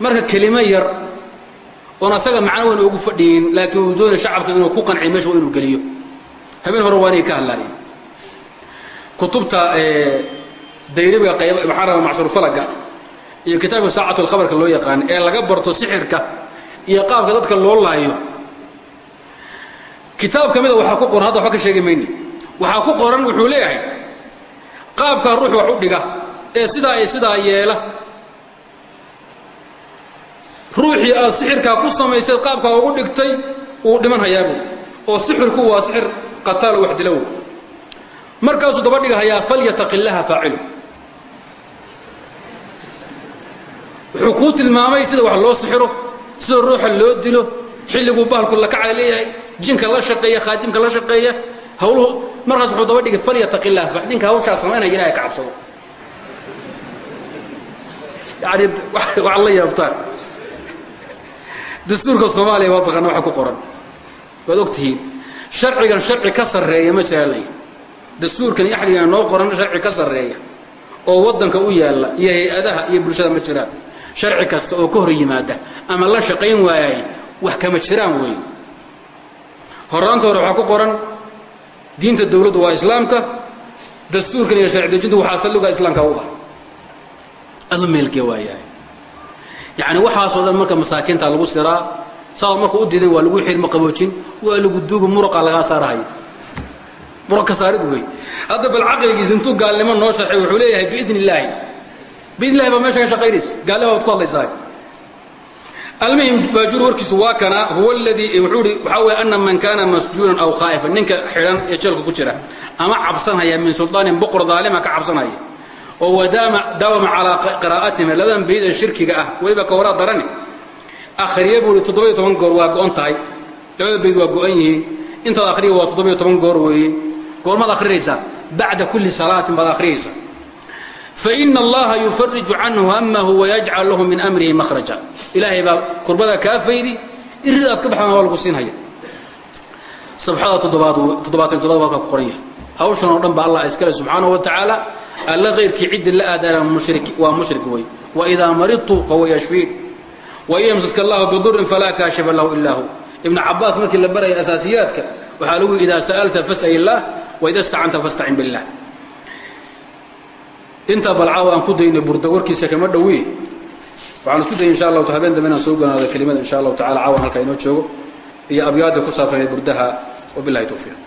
Marka kelimo yar oon asaga macno weyn ugu fadhiyin laakiin uu doonay shacabka inuu ku qanciyo meesha waa inuu geliyo. Habeen hore waa inay ka hadlaayeen. Kutubta dayribiga qayb waxaan rabaa macsuurfalaga iyo kitaabka saacatu lkhabarka loo yaqaan ee laga barto sixirka iyo qaabka dadka loo laayo. Kitaab ka mida waxaa ku qoran hadda waxba ka sheegi mayni waxaa ku qoran wuxuu leeyahay qaabkaa ruux wax u dhiga ee sidaa iyo sidaa yeela. Ruuxii aad sixirkaa ku samaysay qaabkaa ugu dhigtay wuu dhiman hayaabu oo sixirku waa sixir qataal wax dilow. Markaasuu daba dhigahayaa falyataqi llaha faacilu. Wuxuu kuu tilmaamay sida wax loo sixiro sida ruuxa loo dilo xilliguu bahalku la kaca leeyahay jinka la shaqeeya khaadimka la shaqeeya hawluhu. Markaas wuxuu daba dhigay falyataqi illah ninka hawshaa samaynaya ilahay ka cabsado yani waxaad la yaabtaan. Dastuurka soomaaliya waa taqaana waxa ku qoran. Waad og tihiin sharcigan sharci ka sarreeya ma jiraa lay dastuurkan iyo axdigan noo qoran sharci ka sarreeya. Oo waddanka u yaalla iyo hay'adaha iyo bulshada ma jiraan. Sharci kasta oo ka hor yimaada ama la shaqayn waayay wax kama jiraan weyn. Horaanta hore waxaa ku qoran diinta dawladdu waa islaamka dastuurkan iyo sharci dejintu waxaa salliga islaamka u ah adu meelkee waayahay yacni waxaasoo dhan marka masaakiinta lagu siraa saa marka u diidan waa lagu xirma qaboojin waa lagu duuba muruqa lagaa saarahaya muruq ka saarid wey hadda bal caqligiisa intuu gaalnimo noo sharxay wuxuu leeyahay biidn illaahi biidn illahi baa meesha ka shaqaynaysa gaalnima baad ku hadlaysaa almuhim baajuur warkiisu waa kana huwa aladii wuxuu ihi waxaa weeye ana man kaana masjuunan aw khaa'ifan ninka xidhan ee jeelka ku jira ama cabsanhaya min sulطaanin boqor daalima ka cabsanhaya oo daawama calaa qiraa'atihim labadan bayd ee shirkiga ah weliba ka waraa darani. Akhriye buu ihi toddoba iyo toban goor waa go-on tahay. Labada bayd waa go-an yihiin. Intaad akhriya waa toddoba iyo toban goor weeye. Goormaad akhrinaysaa. Bacda kulli salaatin baad akhriyaysaa faina allaha yufariju canhu hamahu wayajcal lahu min amrihi mahraja ilaahay baa kurbada kaa faydi irid aad ka baxdana waa lagu siinhaya. Sabxada toddobaad toddobaatan toddobaad halkaa ku qoran yahay. Hawshan oo dhan ba allah iskale subxaanahu wa tacaala alla kayrkii ciddi la aadaana waa mushrik wey waidaa maridtu fahuwa yashfiin. Wain yamsaska allahu bidurin falaa kaashifa lahu ilaa hu. Ibnu cabaas markii la baraya asaasiyaadka waxaa lagu idaa sa'alta fas'al illaah waida stacanta fastacin billah intaa balcaawa aan ku daynay burda kama dhowey waxaan isku dayay insha allahu habeen dambe inaan soo ganaado kelimada insha allahu tacala caawan halkaa inoo joogo. Iyo abyaada ku saabsaneed burdaha wabilahi towfiiq